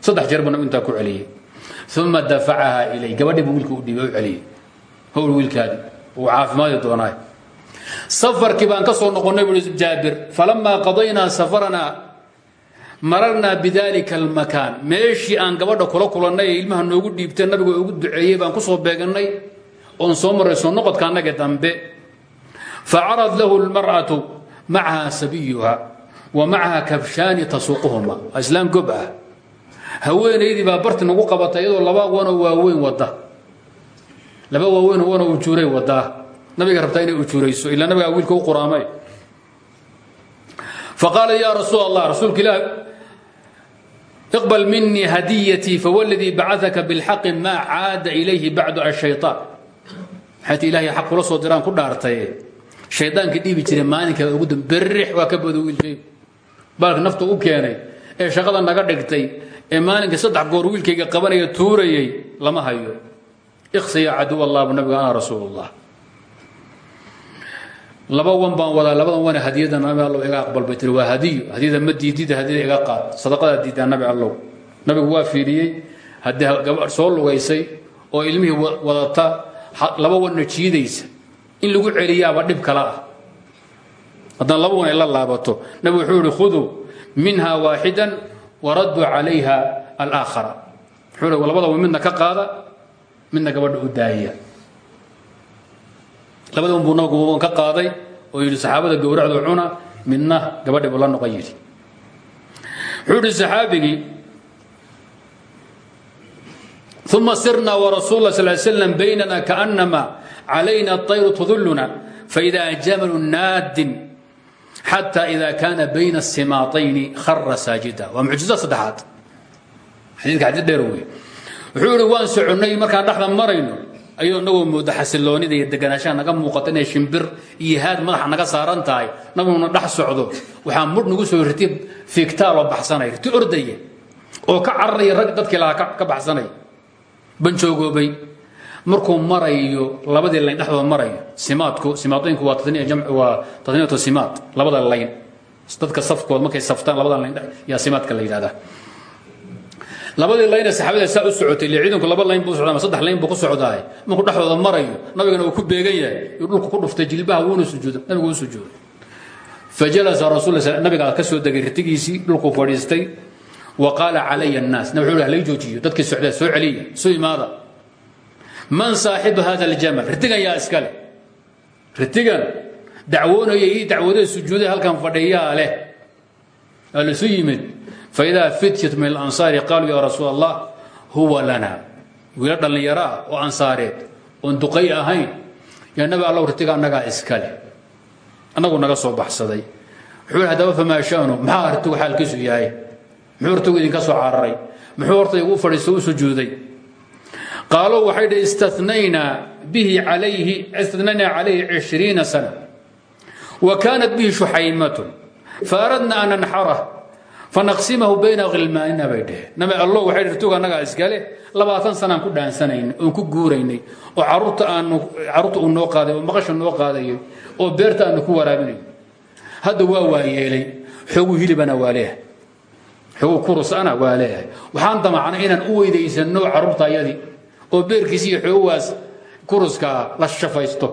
saddex jeer buu intaa ku celiyey. Uma dafacaha ilay gabadhii buu u dhiibay u celiyey. Howl wiilkaadi wuu caafimaadi doonaay safarkii baan ka soo noqonnay bui jaabir falamaa qadaynaa safaranaa mararnaa bidalika almakaan. Meeshii aan gabadha kula kulannay ilmaha noogu dhiibtay nabigu ugu duceeyey baan ku soo beegannay oon soo marray soo noqodka annaga dambe. Facarad lahu lmar'atu macaha sabiyuha wa macaha kabshaani tasuuquhuma islaam gob ah. Haweenaydii baa nagu qabatay iyadoo laba wanoo waaweyn wada laba waaweyn wanoo ujuuray wadaa nabiga rabtaa inay ujuurayso ilaa nabigaa wiilka u quraamay. Faqaala ya rasuul allah rasuulka ilaah iqbal minii hadiyatii fawladii bacaka bilxaqi maa caada ilayhi bacdu ashayطaan maxayti ilahay xaq kula soo diraan ku dhaartaye shaydaankii dhiibi jiray maalinka ugu dam waa ka boodo wiilkaygu baalka naftu u keenay ee shaqada naga dhigtay ee maalinkii saddex goor wiilkayga qabanaya tuurayay lama hayo. Ikhsa ya caduw allah bu nabiga ana rasuul allah laba wan baan wadaa labadan wane hadiyada nabi allow iga aqbal bay tiri. Waa hadiyo hadiyada ma diidida hadiyada iga qaad. Sadaqadaa diidaa nabi allow. Nabigu waa fiiriyey haddii soo lugaysay oo ilmihii wadata laba wanna jiidaysa. In lagu celiyaaba dhib kala ah. Laba wan ay la laabato. Nabigu wuxuu yihi khuduu minha waaxidan waradduu calayha alaakhara. Wuxuu labada wan ka qaada midna gabadha u daaya labadan buu nabigu ka qaaday oo yidhi saxaabada gowracdu cuna midna gabadhi buu la noqon yidhi. Wuxuu uma sirna wrasuul sal slm baynana kaanama calayna اطayru tuduluna faida jamalu naadin xata ida kaana bayna simaatayni hara saajida waa mucjizo saddexaad xadiidka xadiid dheer wey wuxuu ihi waan soconnay markaan dhexda marayno ayuu inagoo mooda xasiloonida iyo deganaanshaha naga muuqata inay shimbir iyo haad madaxa naga saaran tahay nabiguna dhex socdo waxaa mudh nagu soo riti fiigtaaloo baxsanaya riti ordaya oo ka cararaya rag dadkii lahaa ka baxsanaya banjoogoobay markuu marayo labadii layn dhexdooda marayo. Simaadku simaadooyinku waa waa tasniyatu simaad. Labada layn. Dadka safkood markay saftaan labada layn yaa simaadka la yidhahdaa labadii laynee saxaabada saa u socotay ile laba layn buu socdaa saddex layn buu ku socdaay. Markuu dhexdooda marayo nabigana uu ku beegan yahay. Yuu dhulku ku dhuftay jilbaha wuuna sujuuda nabigu uu sujuuday fajalasa rasuul nabiga ka soo degay ritigiisii dhulkuu fadhiistay wa qaala calaya annaas nabi wuxuu lay joojiyo dadkii socdaa soo celiya soo imaada. Man saaxibu hada aljamal? Ritigan yaa iskale ritigan dacwoonaya ii dacwoodee sujuuday halkan fadhiyaa leh. Waa lasu yimid. Faidaa fityat min alansaari qaaluu ya rasuul allah huwa lana. Wiilo dhallinyaro ah oo ansaareed oon duqay ahayn. Yaa nabi allow ritiga annagaa iskale annagu naga soo baxsaday. Wuxuu haddaba famaa shanu? Maxaa ritigu xaalkiisu yahay muxuu ritigu idinka soo cararay. Muxuu horta igu fadhiisto u sujuuday. Qaaluu waxay dhi istanaynaa bihi alayhi istanaynaa calayhi cishriina sana. Wa kaanat bihi shuxaymatun faaradna an nanxarah fanaqsimahu bayna khilmaanina bay dheheen nabi waxay dhi tug annagaa iskale labaatan ku dhaansanaynay oon ku guuraynay oo carruurta aanu carruurta uu noo qaaday oo maqasha noo qaadayay oo beerta aanu ku waraabinay. Hadda waa waayeelay xoogu hilibana waa leeyahay xoogu kurusana waa leeyahay. Waxaan damacnay inaan u weydaysanno carruurta ayadii oo beerkiisa iyo xoogaas kuruskaa la shafaysto.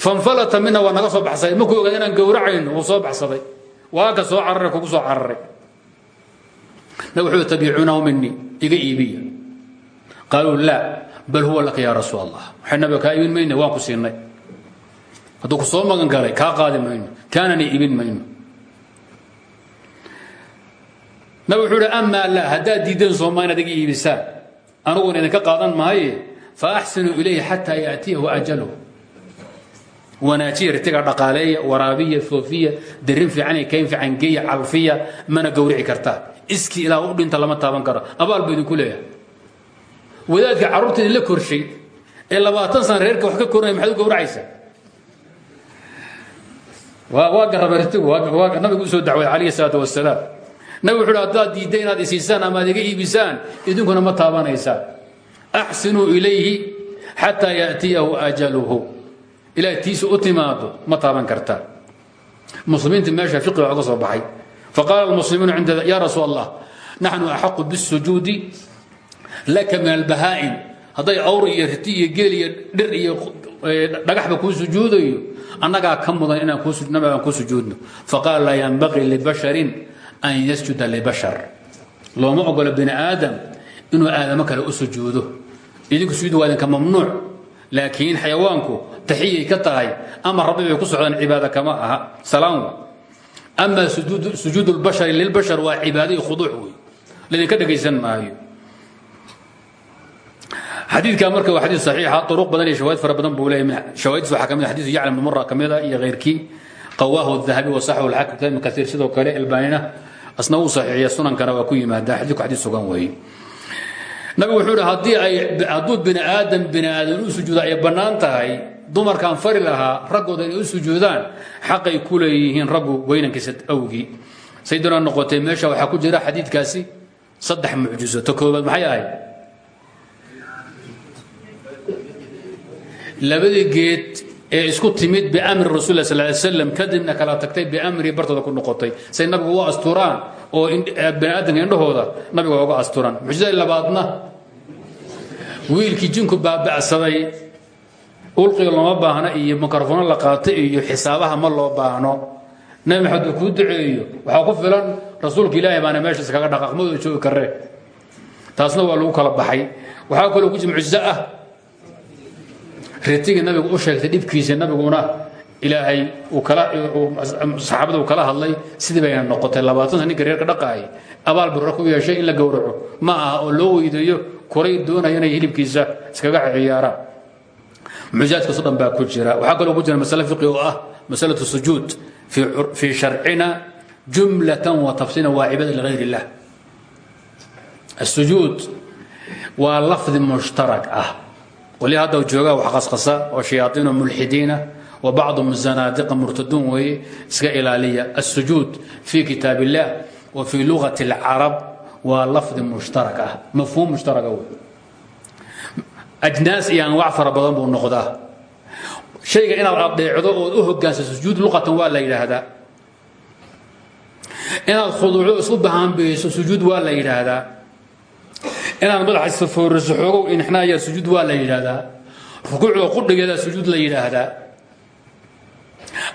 Fanfalata mina waa naga soo baxsaday markuu ogaada inaan gowracayno? Wuu soo baxsaday. Waa ka soo cararay kugu soo cararay. Na wuxuu tabiicuunahu minii iga iibiya. Qaaluu laa bal huwa laka yaa rasuul allah waxay nabiga kaa iibin mayne waan ku siinay. Hadduu ku soo magan galay kaa qaadi mayno kaanani iibin mayno nabi wuxuu uhi amaa laa haddaad diiddeen sooma inaad iga iibisaan aniguna idinka qaadan maaye fa axsinuu ilayhi xataa yaatiyahu ajaluhu wanaajiya ritiga dhaqaaleeya waraabiya foofiya darin fiican iyo kayn fiican geeya calfiya mana gowrici kartaa iskii ilaa u dhinta lama taaban karo. Abaal ba idinku leeyahay. Wadaadka carruurta idinla korshay ee labaatan sana reerka wax ka korinaya maxaad u gowracaysaa? Waa garaba ritigu nabigu u soo dacway calayhi salaatu wasalaam nabi wuxu haddaad diidda inaad isiisaan ama ad iga idinkuna ma taabanaysaan axsinuu ilayhi xataa yaatiyahu ajaluhu. Ilaa tiisa u ma taaban kartaa muslimiinta meesha fiqiga oga soo baxay. Faqaala almuslimuuna cinda ya rasuul allah naxnu axaqu bisujuudi laka min albahaa'im hadday awr iyo riti iyo iyo dhagaxba kuu sujuudayo annagaa ka inaan nabigaan kuu sujuudno. Faqaala laa yanbaqii libasharin an yasjuda libashar. Looma ogolo bini aadam inuu aadamo kale u sujuudo. Idinku sujuud waa idinka mamnuuc laakiin xayawaanku taxiyay ka tahay ama rabbi ku socdaan cibaada kama aha. Salaam ama sujuud lbashari lilbashar waa cibaado iyo khuduuc wey laydinka dhegaysan maayo. Xadiidka marka waa xadii saxiixa duruq badan iyo shawaahid fara badan buu leeyahay. Shawaahidis waxaa ka mid ah xadiisu yaclam mura kamida ah iyo khayrkii qawaahu dahabi wasaxu lxakim ibn kasiir sidoo kale albaanina asna uu saxiixiya sunankana waa ku yimaadaa xadiidku xadiid sugan weeye. Nabigu wuxuu hi haddii ay hadduu bini aadam bini aadan u sujuuda ay bannaan tahay dumarkaan fari lahaa raggooda inay u sujuudaan xaqay ku leeyihiin raggu weynankiisa awgii sayduna noqotay meesha waxaa ku jira xadiidkaasi saddex mucjizo ta koobaad maxay ahayd? Labadii geed ee isku timid biamri rasul sal slam kadibna kala tagtay biamrii bartooda ku noqotay. Say nabigu u asturaan oo bani aadamka indhahooda nabiga oga asturaan. Mucjizada labaadna? Wiilkii jinku baaba'saday ulqiga looma baahna iyo mikrofono la qaato iyo xisaabaha ma loo baahno. Nabi maxamed uu kuu duceeyo waxaa ku filan rasuulka ilaahay baana meesha iskaga dhaqaaqmadooda joogi karre. Taasna waa lagu kala baxay. Waxaa kaloo ku jira mucjizo ah reetigii nabigu u sheegtay dhibkiisa nabiguna ilaahay saxaabada uu kala hadlay sidii bayna noqotay. Labaatan san ninka reerka dhaqaayay abaal birra ku yeeshay in la gowraco. Ma aha oo loo weydeeyo kuray doonaya inay hilibkiisa iskaga ciyaaraan mucjizaadkaaso dhan baa ku jira. Waxaa kaloo ku jira masale fiqi oo ah masalatu sujuud fii sharcina jumlatan wa tafsiilan waa cibaada ligayr illah. الsujuud waa lafdi mushtarak ah wali hadda joogaa wax qasqasa oo shayaaiino mulxidiina wa bacdum zanaadiqa murtaduun weeye iska ilaaliya asujuud fii kitaab illah wa fii luqati اlcarab waa lafdi mushtarak ah mafhuum mushtaraka ah wey ajnaas iyo anwaac badan buu noqdaa. Shayga inaad adeecdo ood u hogaansa sujuud luqatan waa la yidhaahdaa. Inaad khuduuco isu bahaambeyso sujuud waa la yidhaahdaa inaad madaxa fooriso xoogow inxnaaya sujuud waa la yidhaahdaa. Rukuucda qudhigeeda sujuud la yidhaahdaa.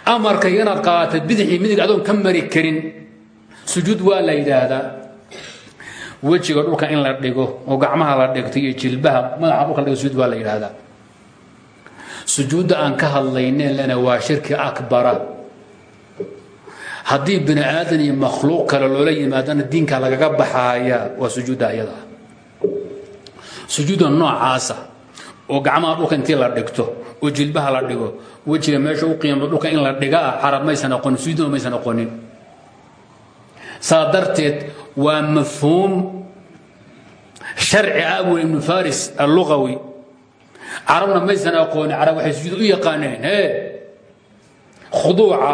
Amarka inaad qaatad bidixii midig adoon ka mari karin sujuud waa la yidhaahdaa. Wejiga dhulka in la dhigo oo gacmaha la dhigto iyo jilbaha madaxa dhulka la dhigo sujuud waa la yidhaahdaa. Sujuudda aan ka hadlayneen lena waa shirki akbara. Haddii bini aadan iyo makhluuq kale loola yimaadana diinka lagaga baxaaya waa sujuudda ayadaa sujuudda noocaasa oo gacmaha dhulka intii la dhigto oo jilbaha la dhigo wejiga meesha u qiimado dhulka in la dhigaa carab maysan aqonin sujuudna maysan aqonin saa darteed waa mafhuum sharci ah buu ibnu faris alluqawi carabna maysan aqooni carab waxay sujuud u yaqaaneen hee khuduuca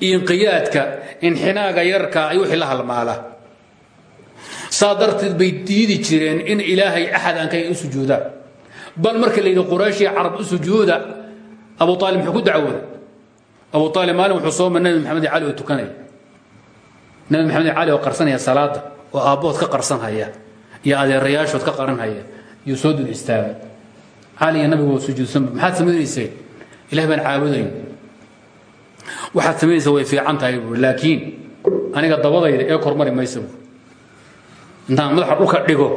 inqiyaadka inxinaaga yarka ay wixii la halmaala saa bay diidi jireen in ilaahay axad aan kay u bal marka la yidhi qurayshii carab u abu aalib muxuu ku dacwooday. Abu aalib maalin wuxuu sooma nabi maxamed cali oo tukanaya. Nabi maxamed cali oo qarsanaya salaada oo aabbood ka qarsanhaya iyo adeerayaashood ka qaranhaya yuu soo dul istaagay. Cali iyo nabigu waa sujuudsanba maxaad baan caabudayn waxaad samaynaysa way fiican tahay laakiin aniga dabadayda ee kormari maysa intaan madaxa dhulka dhigo.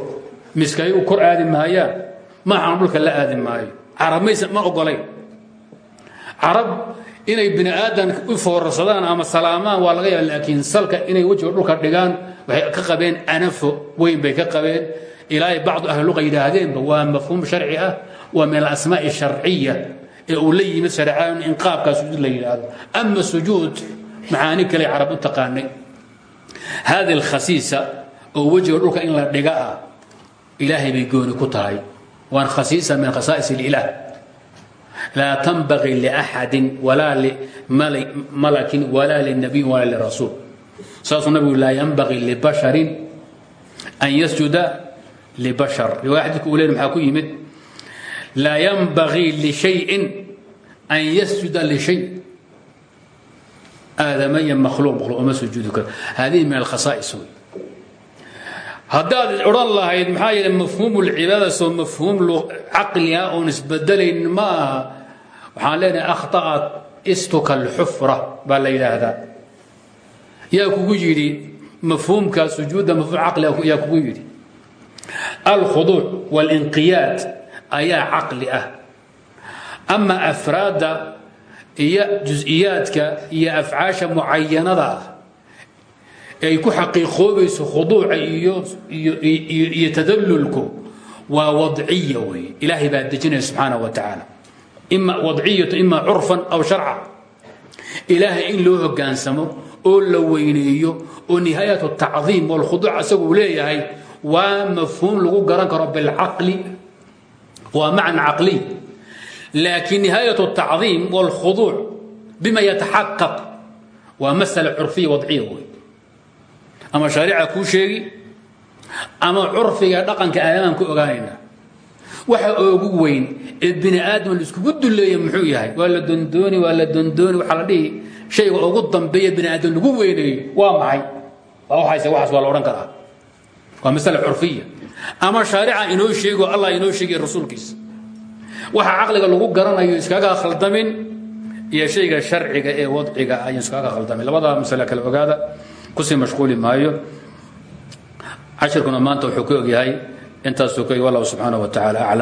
Miskay u kor aadi maayaan. Maaxaan dhulka la aadi maayo. Carab maysa ma ogolayn carab inay bini aadan u foorarsadaan ama salaamaan waa laga yaaba laakiin salka inay wejiga dhulka dhigaan waxay ka qabeen anafo weyn bay ka qabeen. Ilaahay bacdu ahli luqa yidhaahdeenba waa mafhuum sharci ah waa min alasmaa'i sharciya ee uu la yimid shareecaan in qaabkaa sujuud la yidhaahdo. Ama sujuud macaani kale carab u taqaanay. Hadi alkhasiisa oo wejiga dhulka in la dhiga ah ilaahay bay gooni ku tahay. Waan khasiisa min khasaa'is اlilah laa tanbagii liaxadin walaa limalakin walaa linabiyin walaa lirasuul saasuu nabigu laa yanbagii libasharin an yasjuda libashar riwaya xadidka uu maxaa ku yimid? Laa yanbagii lishayin an yasjuda lishay aadamaya makhluuq makhluuq uma sujuudi karo. Hadihi min alkhasaa'is wey haddaad odhan lahayd maxaa yeele mafhuum lcibaada soo mafhuum caqliga oon isbedelayn ma aha waxaan leenahay akhta'at istuka alxufra baa la yidhaahdaa. Yaa kugu yidhi mafhuumka sujuudda mafhuum caqliga yaa kugu yidhi. Alkhuduuc walinqiyaad ayaa caqli ah. Ama afraadda iyo jus-iyaadka iyo afcaasha mucayanada ah ay ku xaqiiqoobayso khuduuca iyo tadallulku waa wadciya wey ilaahay baa dejinaya subxaanah wa tacaala. Ima wadciyatu ima curfan aw sharca. Ilaahay in loo hogaansamo oo la weyneeyo oo nihaayat tacdiim walkhuduuc asaguu leeyahay waa mafhuum lagu garan karo bilcaqli. Waa macna caqliy laakiin nihaayat tacdiim walkhuduuc bima yataxaqaq waa masala curfiya wadciya ama shaariica kuu sheegi ama curfiga dhaqanka aadamaan ku ogaanayna waxa oogu weyn ee bini aadam laiskugu duleeya muxuu yahay waa la dondooni waa la dondooni. Waxaa la dhihi shayga ugu dambeeya bini aadam lagu weyneeyo waa maxay? Waa waxaase waxaas waa la odhan karaa. Waa masale curfiya. Ama shaarica inoo sheego allah inoo sheegay rasuulkiisa. Waxa caqliga lagu garanayo iskaga khaldamin iyo shayga sharciga ee wadciga ayan iskaga khaldamin labada masale kale ogaada ku sii mashquuli maayo. Cashirkuna maanta wuxuu ku ogyahay intaasuu ku wallahu subxaanaه wa taعala aclam